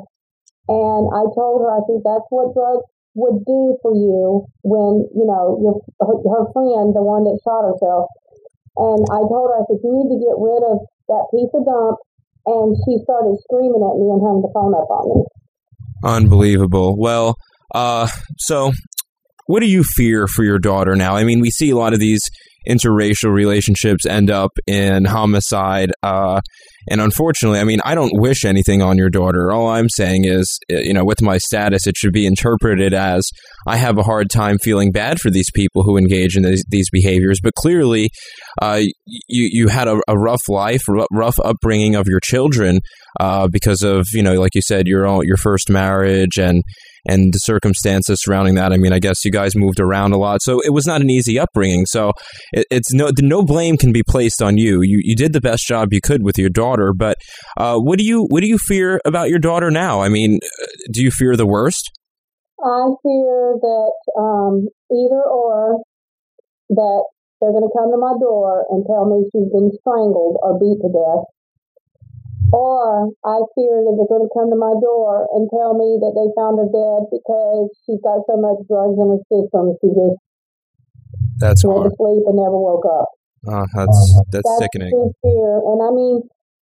And I told her, I think that's what drugs would do for you when, you know, your, her, her friend, the one that shot herself. And I told her, I said, you need to get rid of that piece of dump. And she started screaming at me and hung the phone up on me. Unbelievable. Well, uh, so what do you fear for your daughter now? I mean, we see a lot of these interracial relationships end up in homicide. Uh, and unfortunately, I mean, I don't wish anything on your daughter. All I'm saying is, uh, you know, with my status, it should be interpreted as I have a hard time feeling bad for these people who engage in these, these behaviors. But clearly, uh, you you had a, a rough life, rough upbringing of your children uh, because of you know, like you said, your own, your first marriage and and the circumstances surrounding that. I mean, I guess you guys moved around a lot, so it was not an easy upbringing. So it, it's no no blame can be placed on you. You you did the best job you could with your daughter, but uh, what do you what do you fear about your daughter now? I mean, do you fear the worst? I fear that um, either or that they're going to come to my door and tell me she's been strangled or beat to death or I fear that they're going to come to my door and tell me that they found her dead because she's got so much drugs in her system. She just that's went to sleep and never woke up. Oh, that's that's, that's sickening. Fear, and I mean,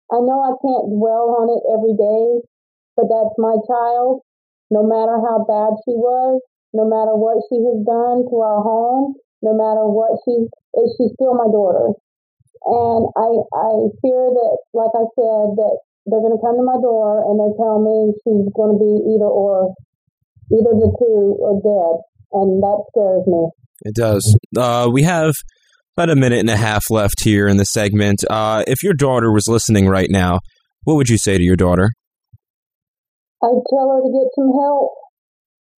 I know I can't dwell on it every day, but that's my child. No matter how bad she was, no matter what she has done to our home, no matter what she is, she's still my daughter. And I, I fear that, like I said, that they're going to come to my door and they tell me she's going to be either or, either the two or dead. And that scares me. It does. Uh, we have about a minute and a half left here in the segment. Uh, if your daughter was listening right now, what would you say to your daughter? I'd tell her to get some help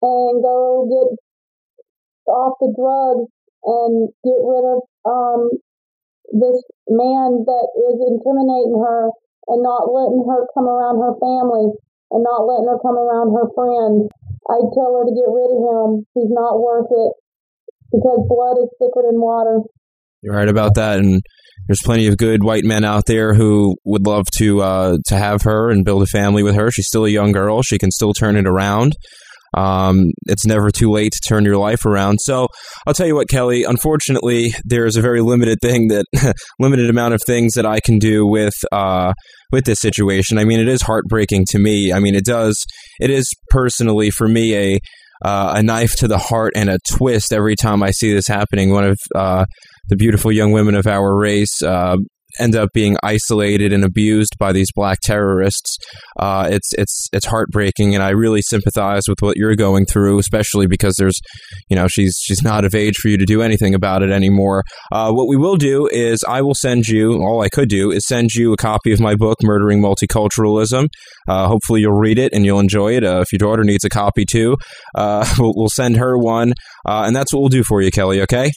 and go get off the drugs and get rid of um, this man that is intimidating her and not letting her come around her family and not letting her come around her friends. I'd tell her to get rid of him. He's not worth it because blood is thicker than water. You're right about that, and there's plenty of good white men out there who would love to uh, to have her and build a family with her. She's still a young girl; she can still turn it around. Um, it's never too late to turn your life around. So I'll tell you what, Kelly, unfortunately, there's a very limited thing that, [laughs] limited amount of things that I can do with, uh, with this situation. I mean, it is heartbreaking to me. I mean, it does, it is personally for me a, uh, a knife to the heart and a twist every time I see this happening. One of uh, the beautiful young women of our race uh, end up being isolated and abused by these black terrorists. Uh, it's it's it's heartbreaking, and I really sympathize with what you're going through, especially because there's, you know, she's she's not of age for you to do anything about it anymore. Uh, what we will do is I will send you. All I could do is send you a copy of my book, Murdering Multiculturalism. Uh, hopefully, you'll read it and you'll enjoy it. Uh, if your daughter needs a copy too, uh, [laughs] we'll, we'll, send her one, uh, and that's what we'll do for you, Kelly. Okay.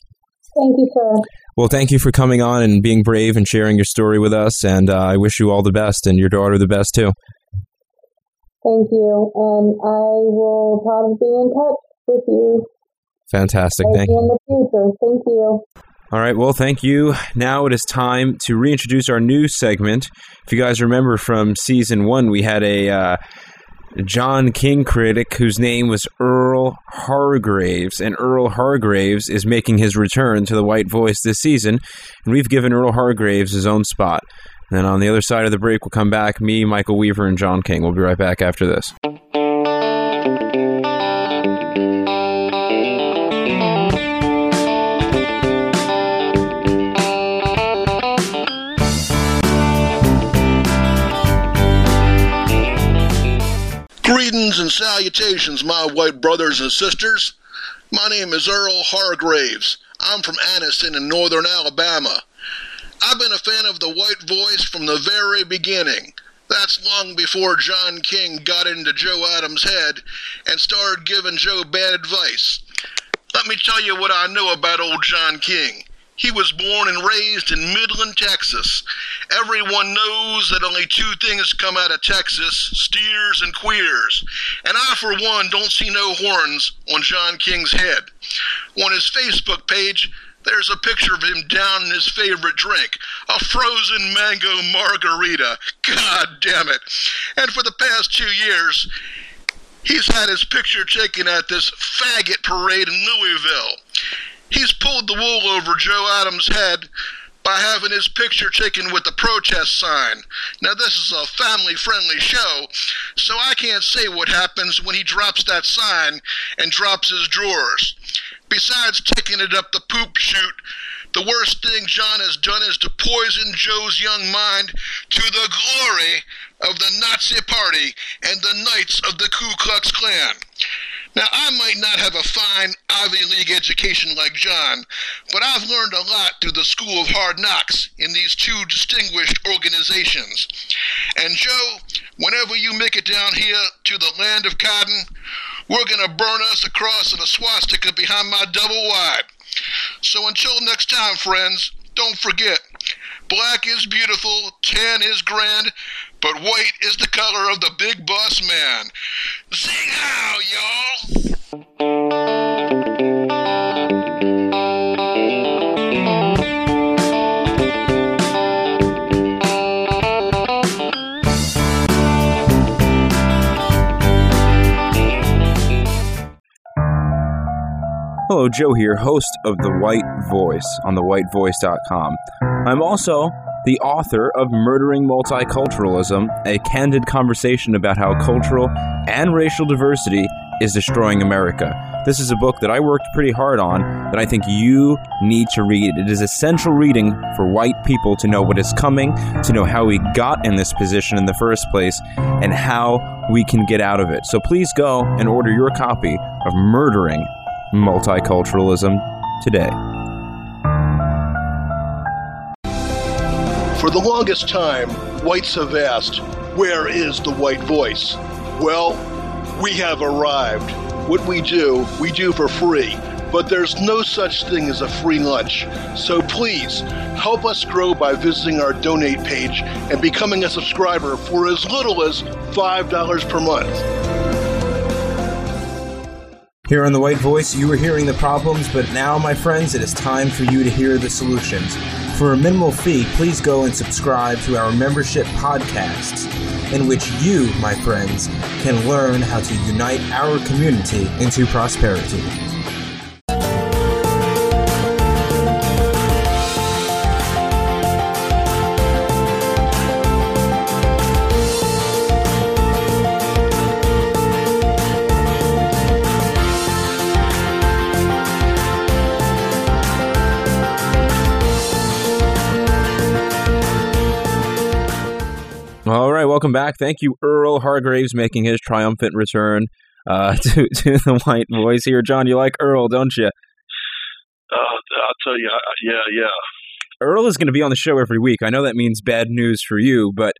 Thank you, sir. Well, thank you for coming on and being brave and sharing your story with us. And uh, I wish you all the best and your daughter the best too. Thank you. And I will probably be in touch with you. Fantastic. Thank you. In the future. Thank you. All right, well, thank you. Now it is time to reintroduce our new segment. If you guys remember from season one, we had a uh, John King critic whose name was Earl Hargraves. And Earl Hargraves is making his return to the White Voice this season. And we've given Earl Hargraves his own spot. And then on the other side of the break, we'll come back. Me, Michael Weaver, and John King. We'll be right back after this. Greetings and salutations, my white brothers and sisters. My name is Earl Hargraves. I'm from Anniston in northern Alabama. I've been a fan of the white voice from the very beginning. That's long before John King got into Joe Adams' head and started giving Joe bad advice. Let me tell you what I know about old John King. He was born and raised in Midland, Texas. Everyone knows that only two things come out of Texas steers and queers. And I, for one, don't see no horns on John King's head. On his Facebook page, there's a picture of him down in his favorite drink, a frozen mango margarita. God damn it. And for the past two years, he's had his picture taken at this faggot parade in Louisville. He's pulled the wool over Joe Adams' head by having his picture taken with the protest sign. Now, this is a family friendly show, so I can't say what happens when he drops that sign and drops his drawers. Besides taking it up the poop chute, the worst thing John has done is to poison Joe's young mind to the glory of the Nazi Party and the Knights of the Ku Klux Klan. Now, I might not have a fine Ivy League education like John, but I've learned a lot through the School of Hard Knocks in these two distinguished organizations. And Joe, whenever you make it down here to the land of cotton, we're going to burn us across in a swastika behind my double wide. So until next time, friends, don't forget black is beautiful, tan is grand, but white is the color of the big boss man. Sing how, y'all! Hello, Joe here, host of The White Voice on thewhitevoice.com. I'm also the author of Murdering Multiculturalism, a candid conversation about how cultural and racial diversity is destroying America. This is a book that I worked pretty hard on that I think you need to read. It is essential reading for white people to know what is coming, to know how we got in this position in the first place, and how we can get out of it. So please go and order your copy of Murdering multiculturalism today. For the longest time, whites have asked, Where is the white voice? Well, we have arrived. What we do, we do for free. But there's no such thing as a free lunch. So please, help us grow by visiting our donate page and becoming a subscriber for as little as $5 per month. Here on The White Voice, you were hearing the problems, but now, my friends, it is time for you to hear the solutions. For a minimal fee, please go and subscribe to our membership podcasts, in which you, my friends, can learn how to unite our community into prosperity. Welcome back. Thank you, Earl Hargraves, making his triumphant return uh, [laughs] to to the White Voice here. John, you like Earl, don't you? Uh, I'll tell you, yeah, yeah. Earl is going to be on the show every week. I know that means bad news for you, but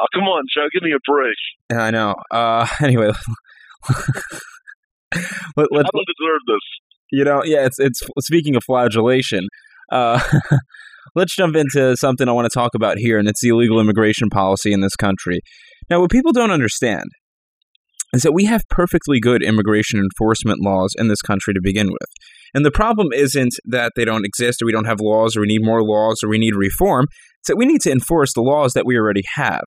oh, come on, Joe, give me a break. I know. Uh, [laughs] anyway, [laughs] let, I don't deserve this. You know, yeah. It's it's speaking of flagellation. Uh, let's jump into something I want to talk about here, and it's the illegal immigration policy in this country. Now, what people don't understand is that we have perfectly good immigration enforcement laws in this country to begin with. And the problem isn't that they don't exist or we don't have laws or we need more laws or we need reform. It's that we need to enforce the laws that we already have.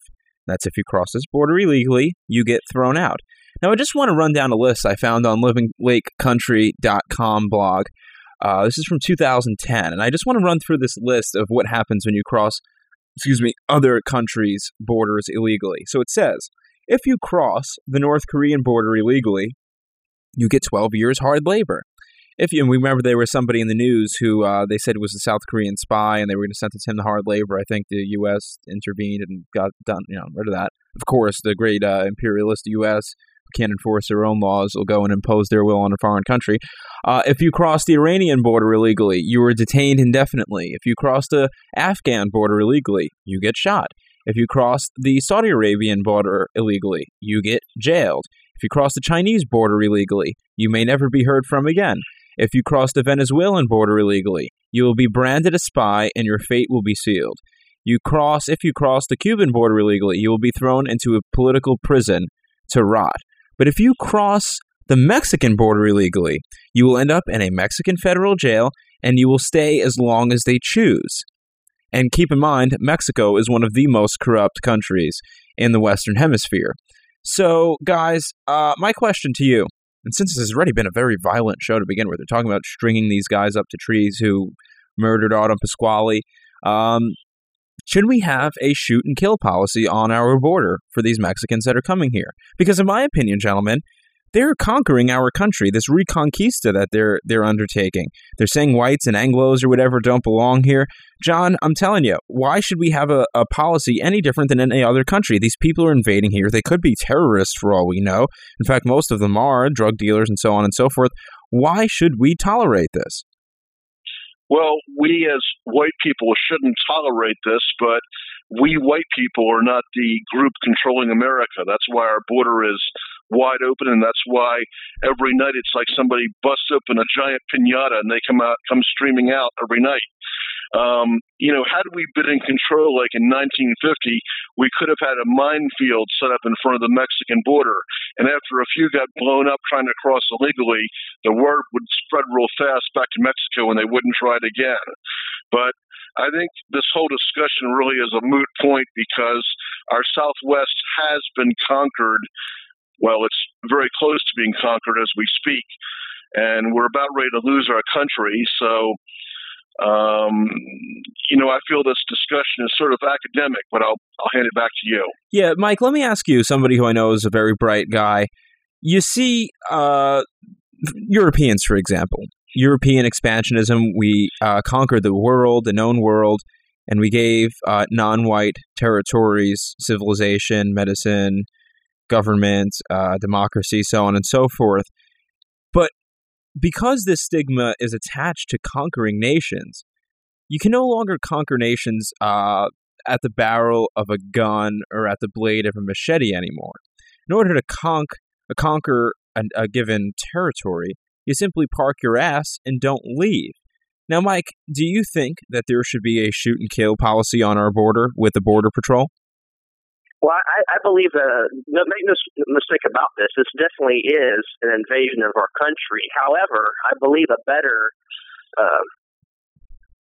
That's if you cross this border illegally, you get thrown out. Now, I just want to run down a list I found on livinglakecountry.com blog uh, this is from 2010, and I just want to run through this list of what happens when you cross, excuse me, other countries' borders illegally. So it says, if you cross the North Korean border illegally, you get 12 years hard labor. If you, remember there was somebody in the news who uh, they said was a South Korean spy, and they were going to sentence him to hard labor. I think the U.S. intervened and got done, you know, rid of that. Of course, the great uh, imperialist U.S can't enforce their own laws will go and impose their will on a foreign country. Uh, if you cross the Iranian border illegally, you are detained indefinitely. If you cross the Afghan border illegally, you get shot. If you cross the Saudi Arabian border illegally, you get jailed. If you cross the Chinese border illegally, you may never be heard from again. If you cross the Venezuelan border illegally, you will be branded a spy and your fate will be sealed. You cross if you cross the Cuban border illegally, you will be thrown into a political prison to rot. But if you cross the Mexican border illegally, you will end up in a Mexican federal jail and you will stay as long as they choose. And keep in mind, Mexico is one of the most corrupt countries in the Western Hemisphere. So, guys, uh, my question to you, and since this has already been a very violent show to begin with, they're talking about stringing these guys up to trees who murdered Autumn Pasquale. Um, should we have a shoot and kill policy on our border for these Mexicans that are coming here? Because, in my opinion, gentlemen, they're conquering our country, this reconquista that they're they're undertaking. They're saying whites and Anglos or whatever don't belong here. John, I'm telling you, why should we have a, a policy any different than any other country? These people are invading here. They could be terrorists for all we know. In fact, most of them are drug dealers and so on and so forth. Why should we tolerate this? Well, we as white people shouldn't tolerate this, but we white people are not the group controlling America. That's why our border is wide open, and that's why every night it's like somebody busts open a giant pinata and they come out, come streaming out every night. Um, you know, had we been in control like in 1950, we could have had a minefield set up in front of the Mexican border. And after a few got blown up trying to cross illegally, the word would spread real fast back to Mexico and they wouldn't try it again. But I think this whole discussion really is a moot point because our Southwest has been conquered well, it's very close to being conquered as we speak, and we're about ready to lose our country. So, um, you know, I feel this discussion is sort of academic, but I'll I'll hand it back to you. Yeah, Mike. Let me ask you, somebody who I know is a very bright guy. You see, uh, Europeans, for example, European expansionism. We uh, conquered the world, the known world, and we gave uh, non-white territories civilization, medicine, government, uh, democracy, so on and so forth. Because this stigma is attached to conquering nations, you can no longer conquer nations uh, at the barrel of a gun or at the blade of a machete anymore. In order to conk, uh, conquer a given territory, you simply park your ass and don't leave. Now, Mike, do you think that there should be a shoot and kill policy on our border with the Border Patrol? Well, I, I believe, uh, no, make no mistake about this, this definitely is an invasion of our country. However, I believe a better, uh,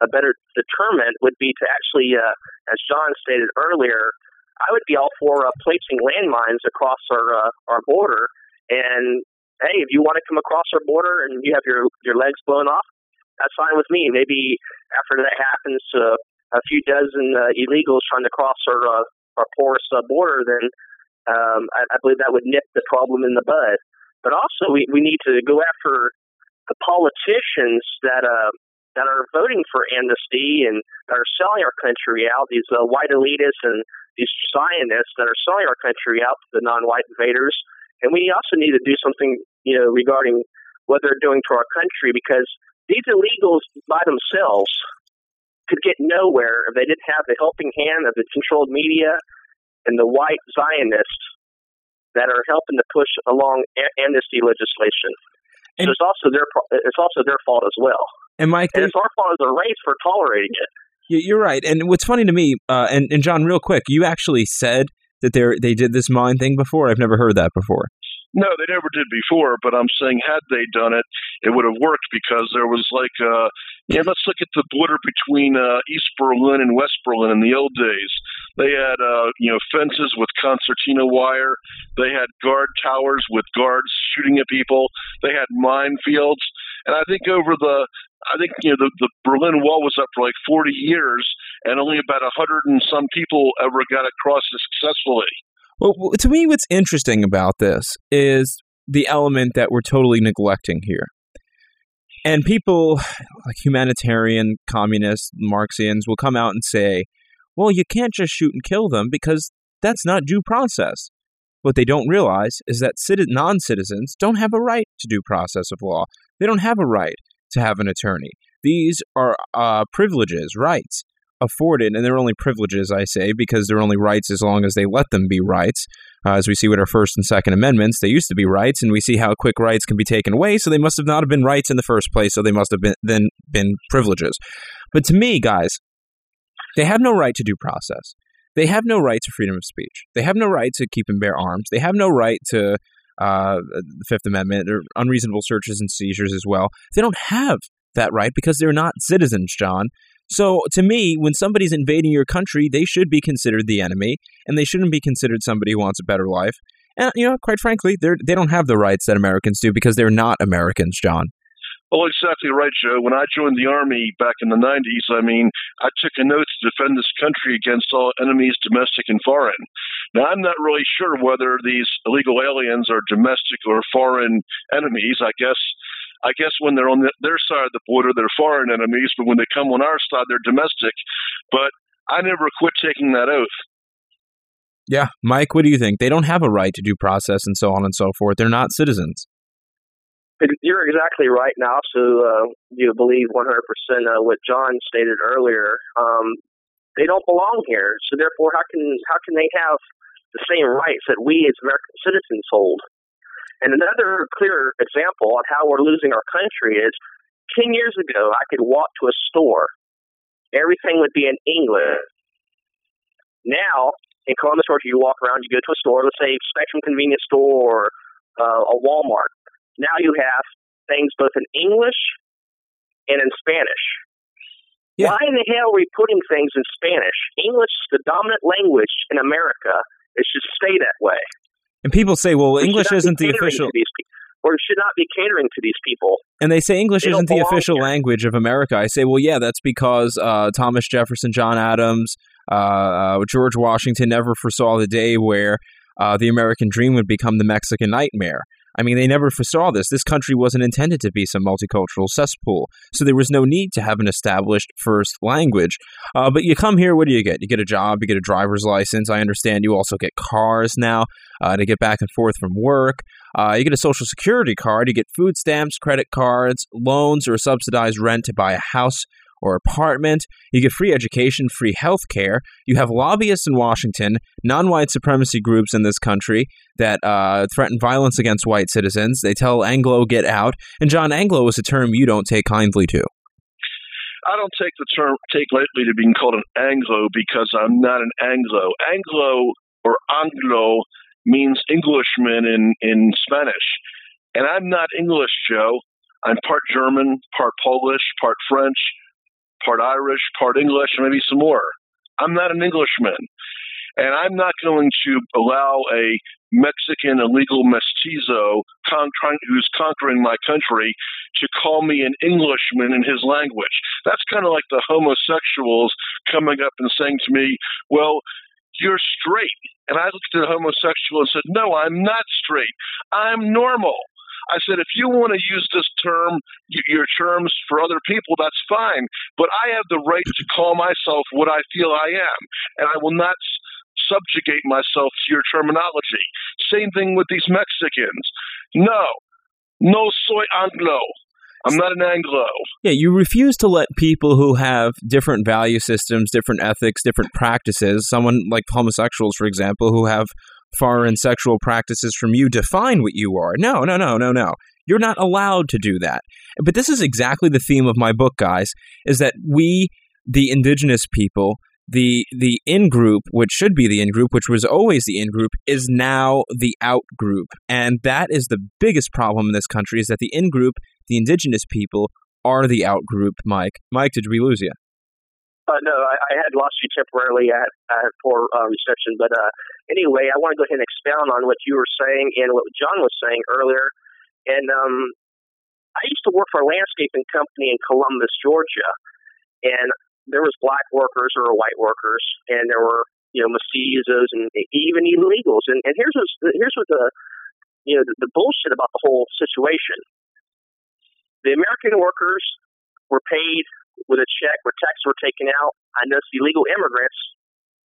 a better deterrent would be to actually, uh, as John stated earlier, I would be all for uh, placing landmines across our uh, our border. And hey, if you want to come across our border and you have your your legs blown off, that's fine with me. Maybe after that happens to a few dozen uh, illegals trying to cross our uh, our porous uh, border, then um, I, I believe that would nip the problem in the bud. But also, we, we need to go after the politicians that uh, that are voting for amnesty and that are selling our country out. These uh, white elitists and these Zionists that are selling our country out to the non-white invaders. And we also need to do something, you know, regarding what they're doing to our country because these illegals by themselves could get nowhere if they didn't have the helping hand of the controlled media and the white Zionists that are helping to push along amnesty legislation. And so it's also their it's also their fault as well. And Mike, and it's our fault as a race for tolerating it. You're right. And what's funny to me, uh, and and John, real quick, you actually said that they they did this mine thing before. I've never heard that before. No, they never did before, but I'm saying had they done it, it would have worked because there was like, uh, yeah, let's look at the border between uh, East Berlin and West Berlin in the old days. They had, uh, you know, fences with concertina wire. They had guard towers with guards shooting at people. They had minefields. And I think over the, I think, you know, the, the Berlin Wall was up for like 40 years and only about a hundred and some people ever got across it successfully. Well, to me, what's interesting about this is the element that we're totally neglecting here. And people like humanitarian, communists, Marxians will come out and say, well, you can't just shoot and kill them because that's not due process. What they don't realize is that non citizens don't have a right to due process of law. They don't have a right to have an attorney. These are uh, privileges, rights afforded, and they're only privileges, I say, because they're only rights as long as they let them be rights. Uh, as we see with our First and Second Amendments, they used to be rights, and we see how quick rights can be taken away, so they must have not have been rights in the first place, so they must have been then been privileges. But to me, guys, they have no right to due process. They have no right to freedom of speech. They have no right to keep and bear arms. They have no right to uh, the Fifth Amendment or unreasonable searches and seizures as well. They don't have that right because they're not citizens, John. So to me, when somebody's invading your country, they should be considered the enemy, and they shouldn't be considered somebody who wants a better life. And you know, quite frankly, they they don't have the rights that Americans do because they're not Americans, John. Oh, exactly right, Joe. When I joined the Army back in the 90s, I mean, I took an oath to defend this country against all enemies, domestic and foreign. Now, I'm not really sure whether these illegal aliens are domestic or foreign enemies. I guess. I guess when they're on the, their side of the border, they're foreign enemies, but when they come on our side, they're domestic. But I never quit taking that oath. Yeah, Mike, what do you think? They don't have a right to due process and so on and so forth. They're not citizens. You're exactly right. Now, also, uh, you believe 100% uh, what John stated earlier. Um, they don't belong here, so therefore, how can how can they have the same rights that we as American citizens hold? And another clear example of how we're losing our country is 10 years ago, I could walk to a store. Everything would be in English. Now, in Columbus, Georgia, you walk around, you go to a store, let's say Spectrum Convenience Store or uh, a Walmart. Now you have things both in English and in Spanish. Yeah. Why in the hell are we putting things in Spanish? English is the dominant language in America. It should stay that way. And people say, well, we English isn't the official. Or should not be catering to these people. And they say English they isn't the official here. language of America. I say, well, yeah, that's because uh, Thomas Jefferson, John Adams, uh, uh, George Washington never foresaw the day where uh, the American dream would become the Mexican nightmare. I mean, they never foresaw this. This country wasn't intended to be some multicultural cesspool, so there was no need to have an established first language. Uh, but you come here, what do you get? You get a job, you get a driver's license. I understand you also get cars now uh, to get back and forth from work. Uh, you get a social security card, you get food stamps, credit cards, loans, or subsidized rent to buy a house or apartment. You get free education, free health care. You have lobbyists in Washington, non-white supremacy groups in this country that uh, threaten violence against white citizens. They tell Anglo get out. And John, Anglo is a term you don't take kindly to. I don't take the term take lightly to being called an Anglo because I'm not an Anglo. Anglo or Anglo means Englishman in, in Spanish. And I'm not English, Joe. I'm part German, part Polish, part French, part Irish, part English, maybe some more. I'm not an Englishman. And I'm not going to allow a Mexican illegal mestizo con- who's conquering my country to call me an Englishman in his language. That's kind of like the homosexuals coming up and saying to me, Well, you're straight. And I looked at the homosexual and said, No, I'm not straight. I'm normal. I said, if you want to use this term, your terms for other people, that's fine. But I have the right to call myself what I feel I am, and I will not subjugate myself to your terminology. Same thing with these Mexicans. No, no soy Anglo. I'm not an Anglo. Yeah, you refuse to let people who have different value systems, different ethics, different practices, someone like homosexuals, for example, who have foreign sexual practices from you define what you are. No, no, no, no, no. You're not allowed to do that. But this is exactly the theme of my book, guys, is that we, the indigenous people, the the in group, which should be the in group, which was always the in group, is now the out group, and that is the biggest problem in this country. Is that the in group, the indigenous people, are the out group. Mike, Mike, did we lose you? Uh, no, I, I had lost you temporarily. I had poor uh, reception. But uh, anyway, I want to go ahead and expound on what you were saying and what John was saying earlier. And um, I used to work for a landscaping company in Columbus, Georgia, and there was black workers or white workers, and there were you know mestizos and even illegals. And, and here's what here's what the you know the, the bullshit about the whole situation. The American workers were paid with a check where taxes were taken out. I noticed illegal immigrants,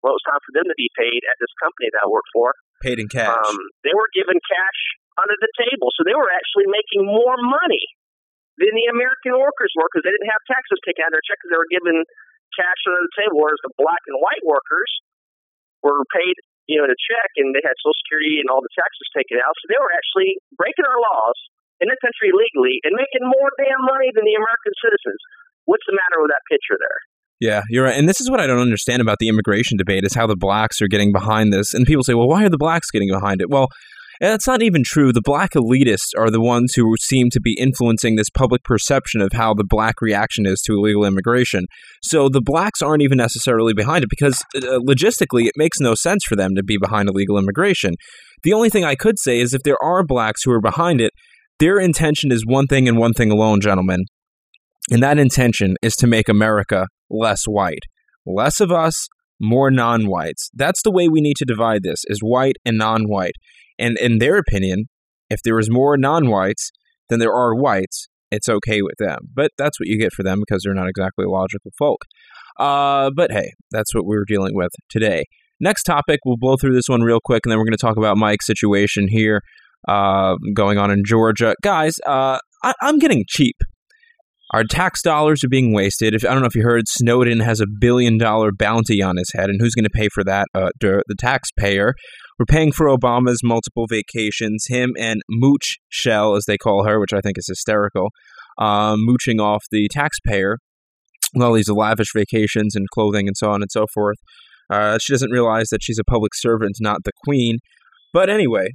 well, it was time for them to be paid at this company that I work for. Paid in cash. Um, they were given cash under the table. So they were actually making more money than the American workers were because they didn't have taxes taken out of their check because they were given cash under the table, whereas the black and white workers were paid, you know, in a check and they had Social Security and all the taxes taken out. So they were actually breaking our laws in the country legally and making more damn money than the American citizens what's the matter with that picture there? Yeah, you're right. And this is what I don't understand about the immigration debate is how the blacks are getting behind this. And people say, well, why are the blacks getting behind it? Well, that's not even true. The black elitists are the ones who seem to be influencing this public perception of how the black reaction is to illegal immigration. So the blacks aren't even necessarily behind it because uh, logistically it makes no sense for them to be behind illegal immigration. The only thing I could say is if there are blacks who are behind it, Their intention is one thing and one thing alone, gentlemen. And that intention is to make America less white. Less of us, more non-whites. That's the way we need to divide this, is white and non-white. And in their opinion, if there is more non-whites than there are whites, it's okay with them. But that's what you get for them because they're not exactly logical folk. Uh, but hey, that's what we're dealing with today. Next topic, we'll blow through this one real quick, and then we're going to talk about Mike's situation here uh, going on in Georgia. Guys, uh, I- I'm getting cheap. Our tax dollars are being wasted. If I don't know if you heard, Snowden has a billion dollar bounty on his head, and who's going to pay for that? Uh, the taxpayer. We're paying for Obama's multiple vacations. Him and Mooch Shell, as they call her, which I think is hysterical, uh, mooching off the taxpayer with all these lavish vacations and clothing and so on and so forth. Uh, she doesn't realize that she's a public servant, not the queen. But anyway,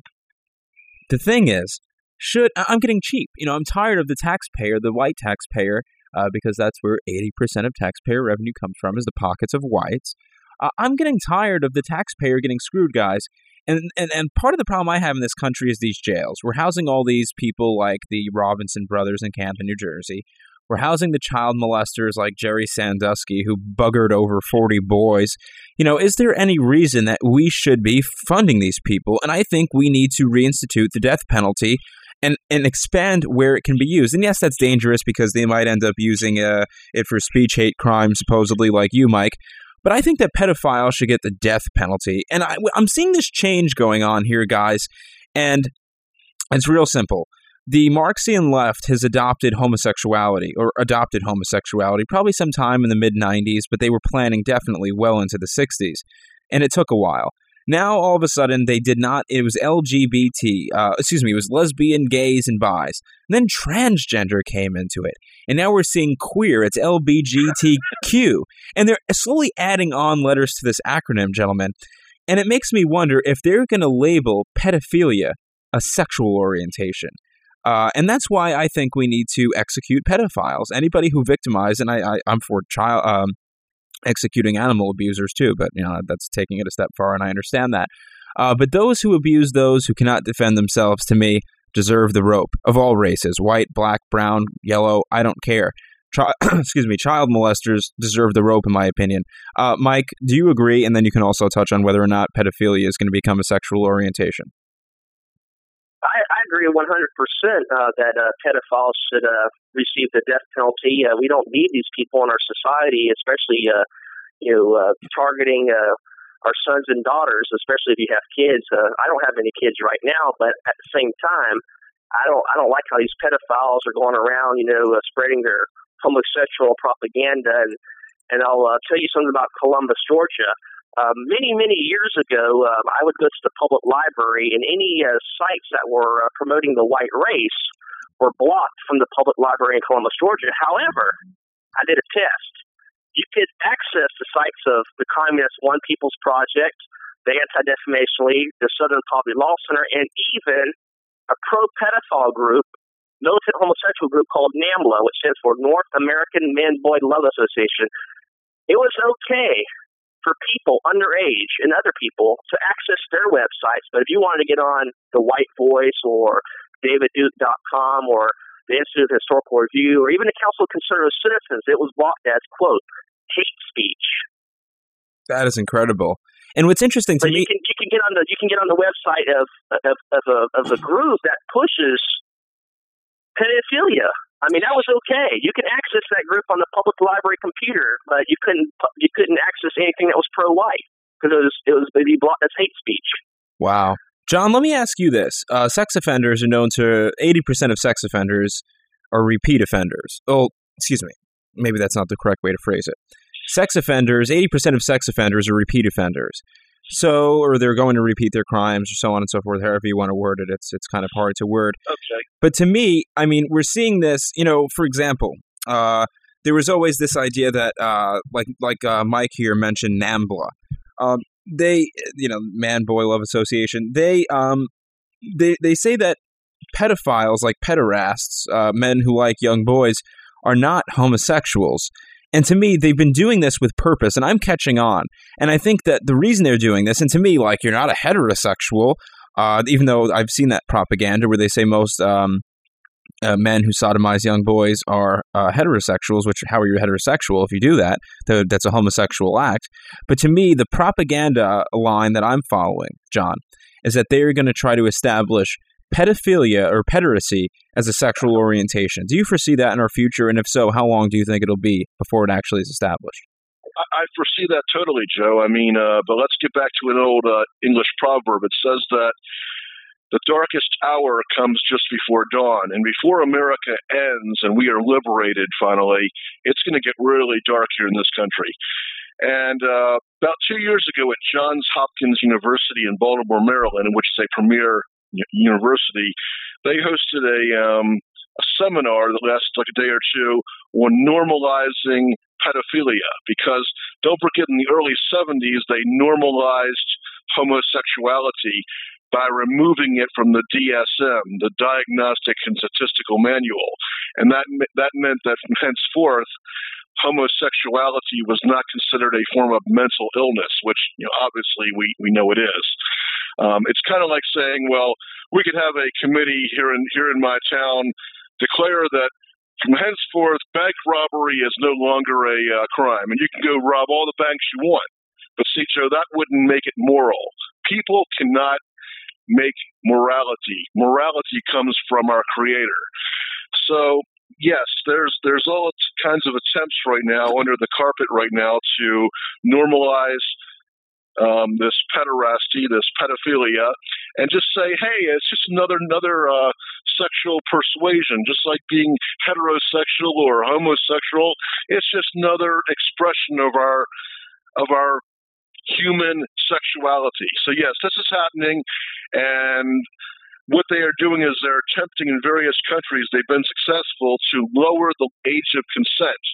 the thing is, should I'm getting cheap. You know, I'm tired of the taxpayer, the white taxpayer, uh, because that's where 80% of taxpayer revenue comes from, is the pockets of whites. Uh, I'm getting tired of the taxpayer getting screwed, guys. And, and and part of the problem I have in this country is these jails. We're housing all these people like the Robinson brothers in Camden, New Jersey. We're housing the child molesters like Jerry Sandusky, who buggered over 40 boys. You know, is there any reason that we should be funding these people? And I think we need to reinstitute the death penalty and, and expand where it can be used. And yes, that's dangerous because they might end up using uh, it for speech hate crime, supposedly, like you, Mike. But I think that pedophiles should get the death penalty. And I, I'm seeing this change going on here, guys. And it's real simple the Marxian left has adopted homosexuality or adopted homosexuality probably sometime in the mid 90s, but they were planning definitely well into the 60s. And it took a while. Now, all of a sudden, they did not, it was LGBT, uh, excuse me, it was lesbian, gays, and bis. And then transgender came into it. And now we're seeing queer, it's LBGTQ. And they're slowly adding on letters to this acronym, gentlemen. And it makes me wonder if they're going to label pedophilia a sexual orientation. Uh, and that's why I think we need to execute pedophiles. Anybody who victimizes, and I, I, am for child um, executing animal abusers too, but you know that's taking it a step far, and I understand that. Uh, but those who abuse those who cannot defend themselves, to me, deserve the rope of all races: white, black, brown, yellow. I don't care. Chi [coughs] excuse me, child molesters deserve the rope, in my opinion. Uh, Mike, do you agree? And then you can also touch on whether or not pedophilia is going to become a sexual orientation. Agree 100% uh, that uh, pedophiles should uh, receive the death penalty. Uh, we don't need these people in our society, especially uh, you know uh, targeting uh, our sons and daughters, especially if you have kids. Uh, I don't have any kids right now, but at the same time, I don't I don't like how these pedophiles are going around, you know, uh, spreading their homosexual propaganda. And and I'll uh, tell you something about Columbus, Georgia. Uh, many, many years ago, um, I would go to the public library, and any uh, sites that were uh, promoting the white race were blocked from the public library in Columbus, Georgia. However, I did a test. You could access the sites of the Communist One People's Project, the Anti Defamation League, the Southern Poverty Law Center, and even a pro pedophile group, militant homosexual group called NAMBLA, which stands for North American Man Boy Love Association. It was okay for people underage and other people to access their websites. But if you wanted to get on the White Voice or DavidDuke.com or the Institute of Historical Review or even the Council of Conservative Citizens, it was blocked as, quote, hate speech. That is incredible. And what's interesting to but me, you can, you can get on the you can get on the website of of, of a of a group that pushes pedophilia. I mean, that was okay. You can access that group on the public library computer, but you couldn't you couldn't access anything that was pro white because it was it was maybe blocked as hate speech. Wow, John. Let me ask you this: uh, Sex offenders are known to eighty percent of sex offenders are repeat offenders. Oh, excuse me. Maybe that's not the correct way to phrase it. Sex offenders, eighty percent of sex offenders are repeat offenders. So, or they're going to repeat their crimes, or so on and so forth. However you want to word it, it's it's kind of hard to word. Okay. But to me, I mean, we're seeing this. You know, for example, uh, there was always this idea that, uh, like like uh, Mike here mentioned, NAMBLA. Um, they, you know, Man Boy Love Association. They um, they they say that pedophiles, like pederasts, uh, men who like young boys, are not homosexuals. And to me, they've been doing this with purpose, and I'm catching on. And I think that the reason they're doing this, and to me, like, you're not a heterosexual, uh, even though I've seen that propaganda where they say most um, uh, men who sodomize young boys are uh, heterosexuals, which how are you heterosexual if you do that? That's a homosexual act. But to me, the propaganda line that I'm following, John, is that they are going to try to establish pedophilia or pederasty as a sexual orientation. Do you foresee that in our future? And if so, how long do you think it'll be before it actually is established? I foresee that totally, Joe. I mean, uh, but let's get back to an old uh, English proverb. It says that the darkest hour comes just before dawn. And before America ends and we are liberated finally, it's going to get really dark here in this country. And uh, about two years ago at Johns Hopkins University in Baltimore, Maryland, in which is a premier university, they hosted a, um, a seminar that lasted like a day or two on normalizing pedophilia. Because don't forget, in the early 70s, they normalized homosexuality by removing it from the DSM, the Diagnostic and Statistical Manual, and that that meant that from henceforth homosexuality was not considered a form of mental illness, which you know, obviously we, we know it is. Um, it's kind of like saying, well, we could have a committee here in here in my town declare that from henceforth bank robbery is no longer a uh, crime, and you can go rob all the banks you want. But see, Joe, that wouldn't make it moral. People cannot make morality. Morality comes from our Creator. So yes, there's there's all kinds of attempts right now under the carpet right now to normalize um, this pederasty, this pedophilia, and just say, hey, it's just another another uh, sexual persuasion, just like being heterosexual or homosexual. It's just another expression of our of our human sexuality. So yes, this is happening, and what they are doing is they're attempting in various countries, they've been successful to lower the age of consent.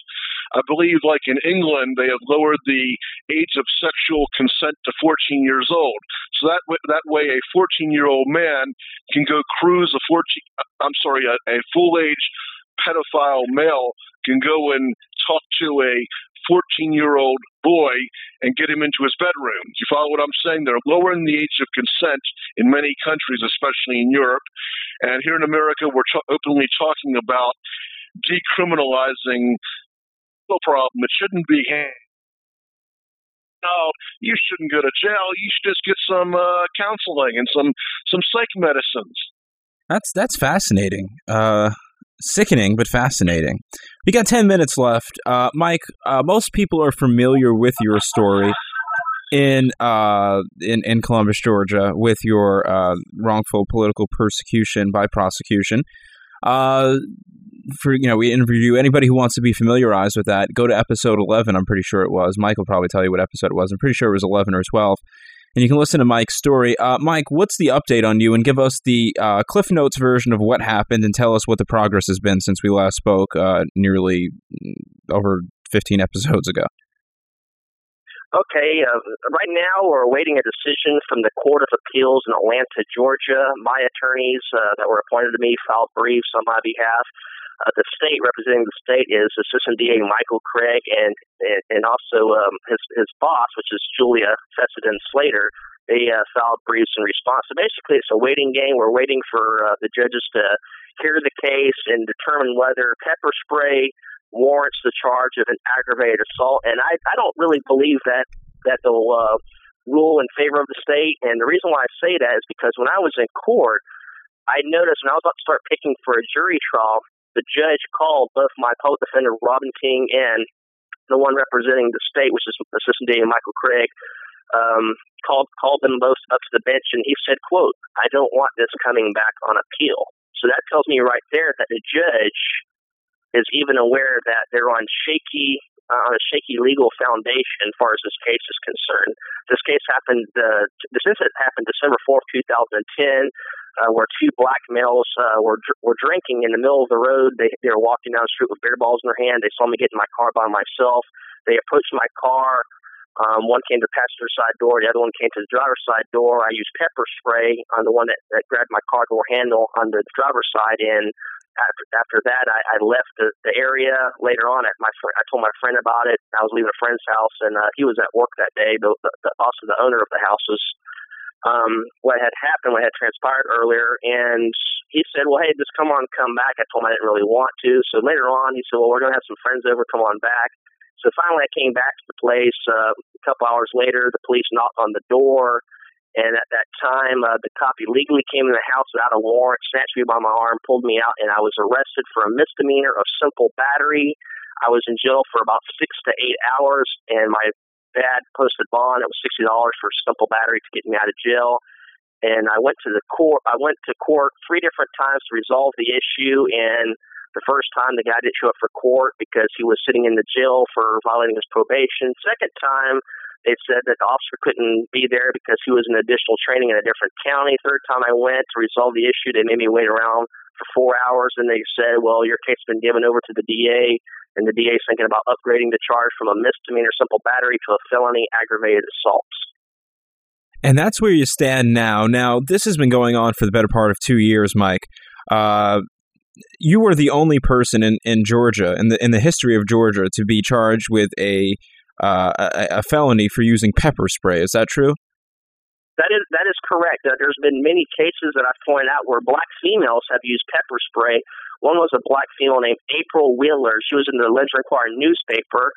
I believe, like in England, they have lowered the age of sexual consent to 14 years old. So that way, that way, a 14 year old man can go cruise a 14. Uh, I'm sorry, a, a full age pedophile male can go and talk to a 14 year old boy and get him into his bedroom. Do you follow what I'm saying? They're lowering the age of consent in many countries, especially in Europe. And here in America, we're t- openly talking about decriminalizing problem. It shouldn't be no, you shouldn't go to jail. You should just get some uh, counseling and some some psych medicines. That's that's fascinating. Uh, sickening, but fascinating. We got 10 minutes left. Uh, Mike, uh, most people are familiar with your story in uh, in, in Columbus, Georgia, with your uh, wrongful political persecution by prosecution. For you know, we interview anybody who wants to be familiarized with that. Go to episode 11. I'm pretty sure it was. Mike will probably tell you what episode it was. I'm pretty sure it was 11 or 12 and you can listen to Mike's story. Uh, Mike, what's the update on you? And give us the uh, Cliff Notes version of what happened and tell us what the progress has been since we last spoke uh, nearly mm, over 15 episodes ago. Okay, uh, right now we're awaiting a decision from the Court of Appeals in Atlanta, Georgia. My attorneys uh, that were appointed to me filed briefs on my behalf. Uh, the state representing the state is Assistant DA Michael Craig and and, also um, his his boss, which is Julia Fessenden Slater. They uh, filed briefs in response. So basically, it's a waiting game. We're waiting for uh, the judges to hear the case and determine whether pepper spray warrants the charge of an aggravated assault. And I I don't really believe that that they'll uh, rule in favor of the state. And the reason why I say that is because when I was in court, I noticed when I was about to start picking for a jury trial, the judge called both my public defender Robin King and the one representing the state, which is Assistant DA Michael Craig, um, called called them both up to the bench, and he said, "quote I don't want this coming back on appeal." So that tells me right there that the judge is even aware that they're on shaky uh, on a shaky legal foundation as far as this case is concerned. This case happened. Uh, this incident happened December fourth, two thousand ten uh, where two black males uh, were were drinking in the middle of the road. They they were walking down the street with beer balls in their hand. They saw me get in my car by myself. They approached my car. Um, one came to the passenger side door. The other one came to the driver's side door. I used pepper spray on the one that, that grabbed my car door handle on the driver's side. And after, after that, I, I left the, the area. Later on, at my fr- I told my friend about it. I was leaving a friend's house, and uh, he was at work that day. The, the, the, also, the owner of the house was um, what had happened, what had transpired earlier, and he said, "Well, hey, just come on, come back." I told him I didn't really want to. So later on, he said, "Well, we're to have some friends over. Come on back." So finally, I came back to the place. Uh, a couple hours later, the police knocked on the door, and at that time, uh, the cop illegally came in the house without a warrant, snatched me by my arm, pulled me out, and I was arrested for a misdemeanor of simple battery. I was in jail for about six to eight hours, and my dad posted bond. It was sixty dollars for a simple battery to get me out of jail. And I went to the court. I went to court three different times to resolve the issue. And the first time, the guy didn't show up for court because he was sitting in the jail for violating his probation. Second time, they said that the officer couldn't be there because he was in additional training in a different county. Third time I went to resolve the issue, they made me wait around for four hours, and they said, "Well, your case has been given over to the DA." And the DA is thinking about upgrading the charge from a misdemeanor simple battery to a felony aggravated assault. And that's where you stand now. Now, this has been going on for the better part of two years, Mike. Uh, you were the only person in, in Georgia, in the in the history of Georgia, to be charged with a, uh, a, a felony for using pepper spray. Is that true? That is that is correct. Uh, there's been many cases that I've pointed out where black females have used pepper spray. One was a black female named April Wheeler. She was in the Ledger-Enquirer newspaper,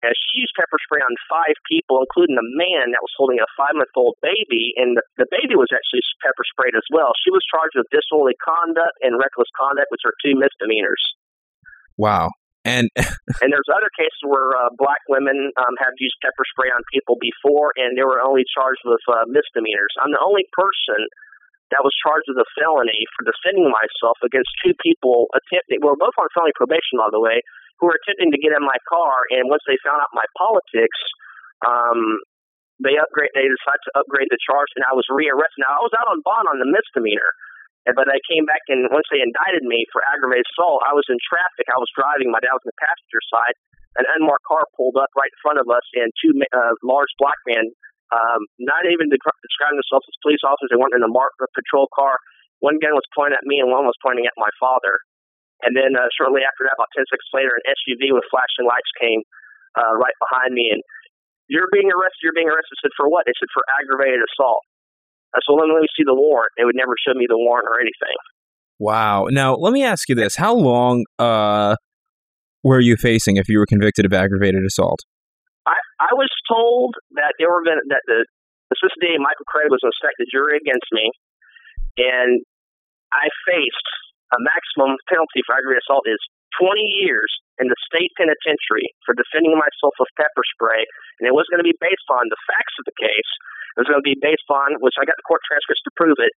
and she used pepper spray on five people, including a man that was holding a five month old baby, and the, the baby was actually pepper sprayed as well. She was charged with disorderly conduct and reckless conduct, which are two misdemeanors. Wow. And [laughs] and there's other cases where uh, black women um, have used pepper spray on people before, and they were only charged with uh, misdemeanors. I'm the only person that was charged with a felony for defending myself against two people attempting. Well, both on felony probation, by the way, who were attempting to get in my car, and once they found out my politics, um, they upgrade. They decided to upgrade the charge, and I was rearrested. Now I was out on bond on the misdemeanor. But I came back and once they indicted me for aggravated assault, I was in traffic. I was driving. My dad was on the passenger side. An unmarked car pulled up right in front of us, and two uh, large black men, um, not even describing themselves as police officers, they weren't in a marked patrol car. One gun was pointing at me, and one was pointing at my father. And then uh, shortly after that, about 10 seconds later, an SUV with flashing lights came uh, right behind me, and you're being arrested. You're being arrested. I said for what? They said for aggravated assault. I said, let me see the warrant. They would never show me the warrant or anything. Wow. Now, let me ask you this. How long uh, were you facing if you were convicted of aggravated assault? I, I was told that they were going that the assistant DA Michael Craig was going to stack the jury against me, and I faced a maximum penalty for aggravated assault is 20 years in the state penitentiary for defending myself with pepper spray, and it was going to be based on the facts of the case, it was going to be based on, which I got the court transcripts to prove it,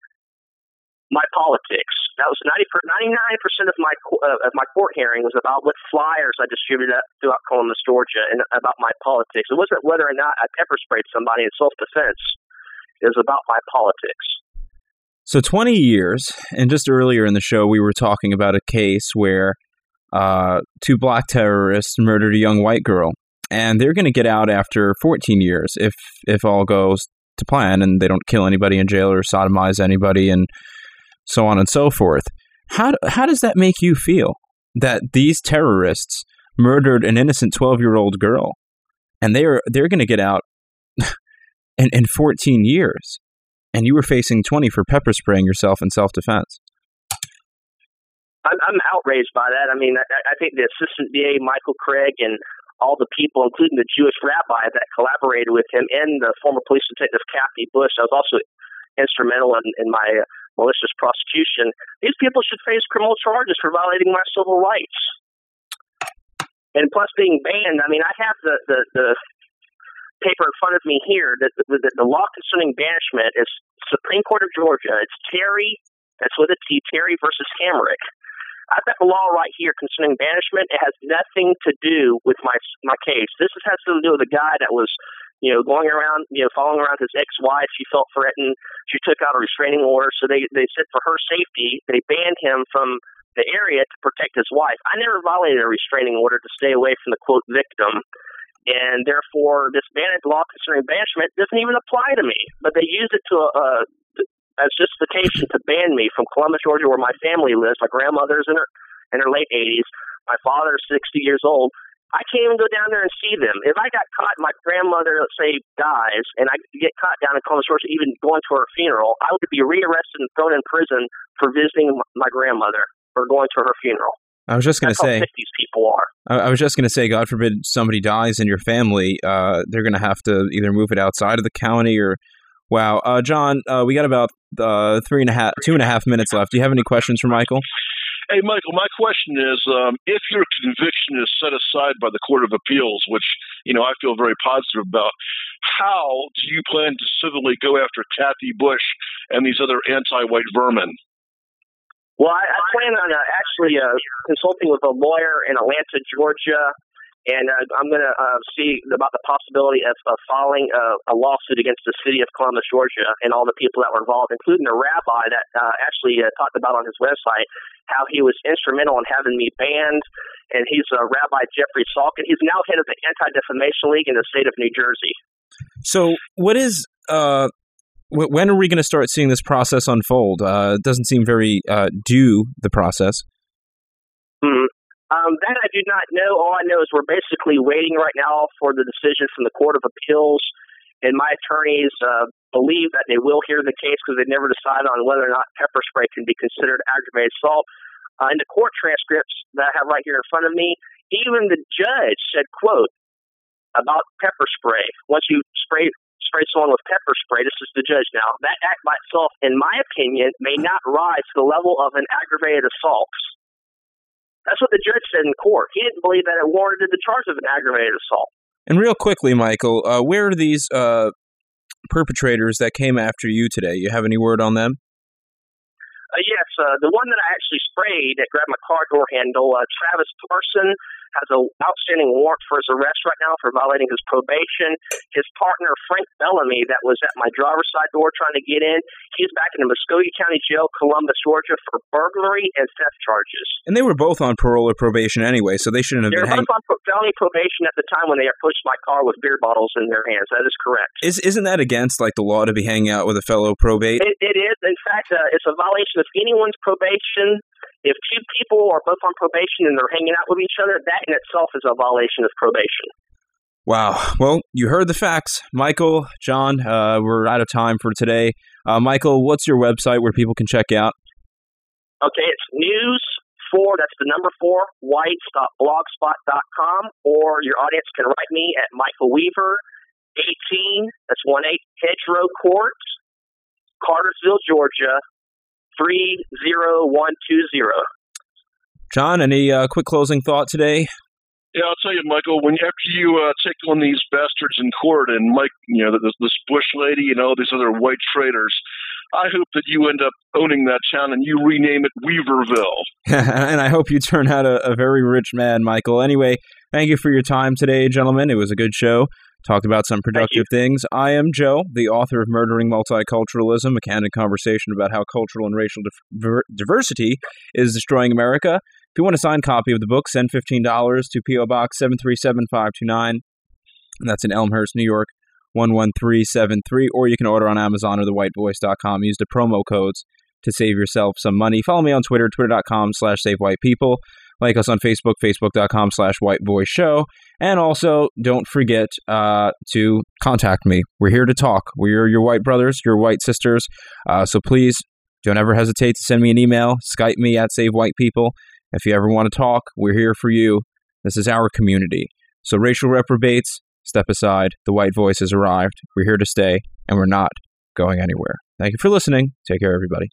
my politics. That was 90 99% of my uh, of my court hearing was about what flyers I distributed throughout Columbus, Georgia, and about my politics. It wasn't whether or not I pepper sprayed somebody in self defense. It was about my politics. So 20 years, and just earlier in the show, we were talking about a case where uh, two black terrorists murdered a young white girl, and they're going to get out after 14 years if if all goes to plan and they don't kill anybody in jail or sodomize anybody and so on and so forth. How, how does that make you feel that these terrorists murdered an innocent 12-year-old girl and they're they're going to get out [laughs] in, in 14 years and you were facing 20 for pepper spraying yourself in self-defense? I'm, I'm outraged by that. I mean, I, I think the assistant DA, Michael Craig, and all the people, including the Jewish rabbi that collaborated with him, and the former police detective Kathy Bush. I was also instrumental in, in my malicious prosecution. These people should face criminal charges for violating my civil rights. And plus, being banned. I mean, I have the the, the paper in front of me here. That the, the, the law concerning banishment is Supreme Court of Georgia. It's Terry. That's with a T. Terry versus Hamrick. I've got the law right here concerning banishment. It has nothing to do with my my case. This has to do with a guy that was, you know, going around, you know, following around his ex-wife. She felt threatened. She took out a restraining order. So they they said for her safety, they banned him from the area to protect his wife. I never violated a restraining order to stay away from the quote victim. And therefore, this banned law concerning banishment doesn't even apply to me. But they used it to uh, as justification to ban me from Columbus, Georgia, where my family lives. My grandmother's in her in her late 80s. My father's 60 years old, I can't even go down there and see them. If I got caught, my grandmother, let's say, dies, and I get caught down in Columbus, Georgia, even going to her funeral, I would be rearrested and thrown in prison for visiting my grandmother or going to her funeral. I was just going to say, these people are. I, I, was just going to say, God forbid somebody dies in your family, uh, they're going to have to either move it outside of the county or. Wow, uh, John, uh, we got about uh, three and a half, two and a half minutes left. Do you have any questions for Michael? Hey, Michael, my question is um, if your conviction is set aside by the Court of Appeals, which, you know, I feel very positive about, how do you plan to civilly go after Kathy Bush and these other anti white vermin? Well, I, I plan on uh, actually uh, consulting with a lawyer in Atlanta, Georgia, and uh, I'm going to uh, see about the possibility of, of filing a, a, lawsuit against the city of Columbus, Georgia, and all the people that were involved, including the rabbi that uh, actually uh, talked about on his website how he was instrumental in having me banned. And he's uh, Rabbi Jeffrey Salkin. He's now head of the Anti Defamation League in the state of New Jersey. So, what is uh, when are we going to start seeing this process unfold? Uh, it doesn't seem very uh, due the process. Mm-hmm. Um, that I do not know. All I know is we're basically waiting right now for the decision from the Court of Appeals, and my attorneys uh, believe that they will hear the case because they never decided on whether or not pepper spray can be considered aggravated assault. Uh, in the court transcripts that I have right here in front of me, even the judge said, "quote about pepper spray. Once you spray spray someone with pepper spray, this is the judge now. That act by itself, in my opinion, may not rise to the level of an aggravated assault." That's what the judge said in court. He didn't believe that it warranted the charge of an aggravated assault. And real quickly, Michael, uh, where are these uh, perpetrators that came after you today? You have any word on them? Uh, yes, uh, the one that I actually sprayed that grabbed my car door handle, uh, Travis Parson, has an outstanding warrant for his arrest right now for violating his probation. His partner, Frank Bellamy, that was at my driver's side door trying to get in, he's back in the Muscogee County Jail, Columbus, Georgia, for burglary and theft charges. And they were both on parole or probation anyway, so they shouldn't have they been hanging. They were both on felony probation at the time when they approached my car with beer bottles in their hands. That is correct. Is, isn't that against like the law to be hanging out with a fellow probate? it, it is. In fact, uh, it's a violation of anyone's probation if two people are both on probation and they're hanging out with each other, that in itself is a violation of probation. Wow. Well, you heard the facts. Michael, John, uh, we're out of time for today. Uh, Michael, what's your website where people can check out? Okay, it's news four, that's the number four, whites.blogspot.com, or your audience can write me at Michael Weaver, 18, that's 1 8 Hedgerow Court, Cartersville, Georgia, 30120. John, any uh, quick closing thought today? Yeah, I'll tell you, Michael. When after you uh, take on these bastards in court, and Mike, you know this, this Bush lady, and all these other white traitors, I hope that you end up owning that town and you rename it Weaverville. [laughs] and I hope you turn out a, a very rich man, Michael. Anyway, thank you for your time today, gentlemen. It was a good show talked about some productive things. I am Joe, the author of Murdering Multiculturalism, a candid conversation about how cultural and racial diversity is destroying America. If you want to sign a signed copy of the book, send $15 to P.O. Box 737529. And that's in Elmhurst, New York, 11373. Or you can order on Amazon or thewhitevoice.com. Use the promo codes to save yourself some money. Follow me on Twitter, twitter.com slash savewhitepeople. Like us on Facebook, facebook.com slash whitevoiceshow. And also, don't forget uh, to contact me. We're here to talk. We're your white brothers, your white sisters. Uh, so please don't ever hesitate to send me an email. Skype me at Save White People. If you ever want to talk, we're here for you. This is our community. So, racial reprobates, step aside. The white voice has arrived. We're here to stay, and we're not going anywhere. Thank you for listening. Take care, everybody.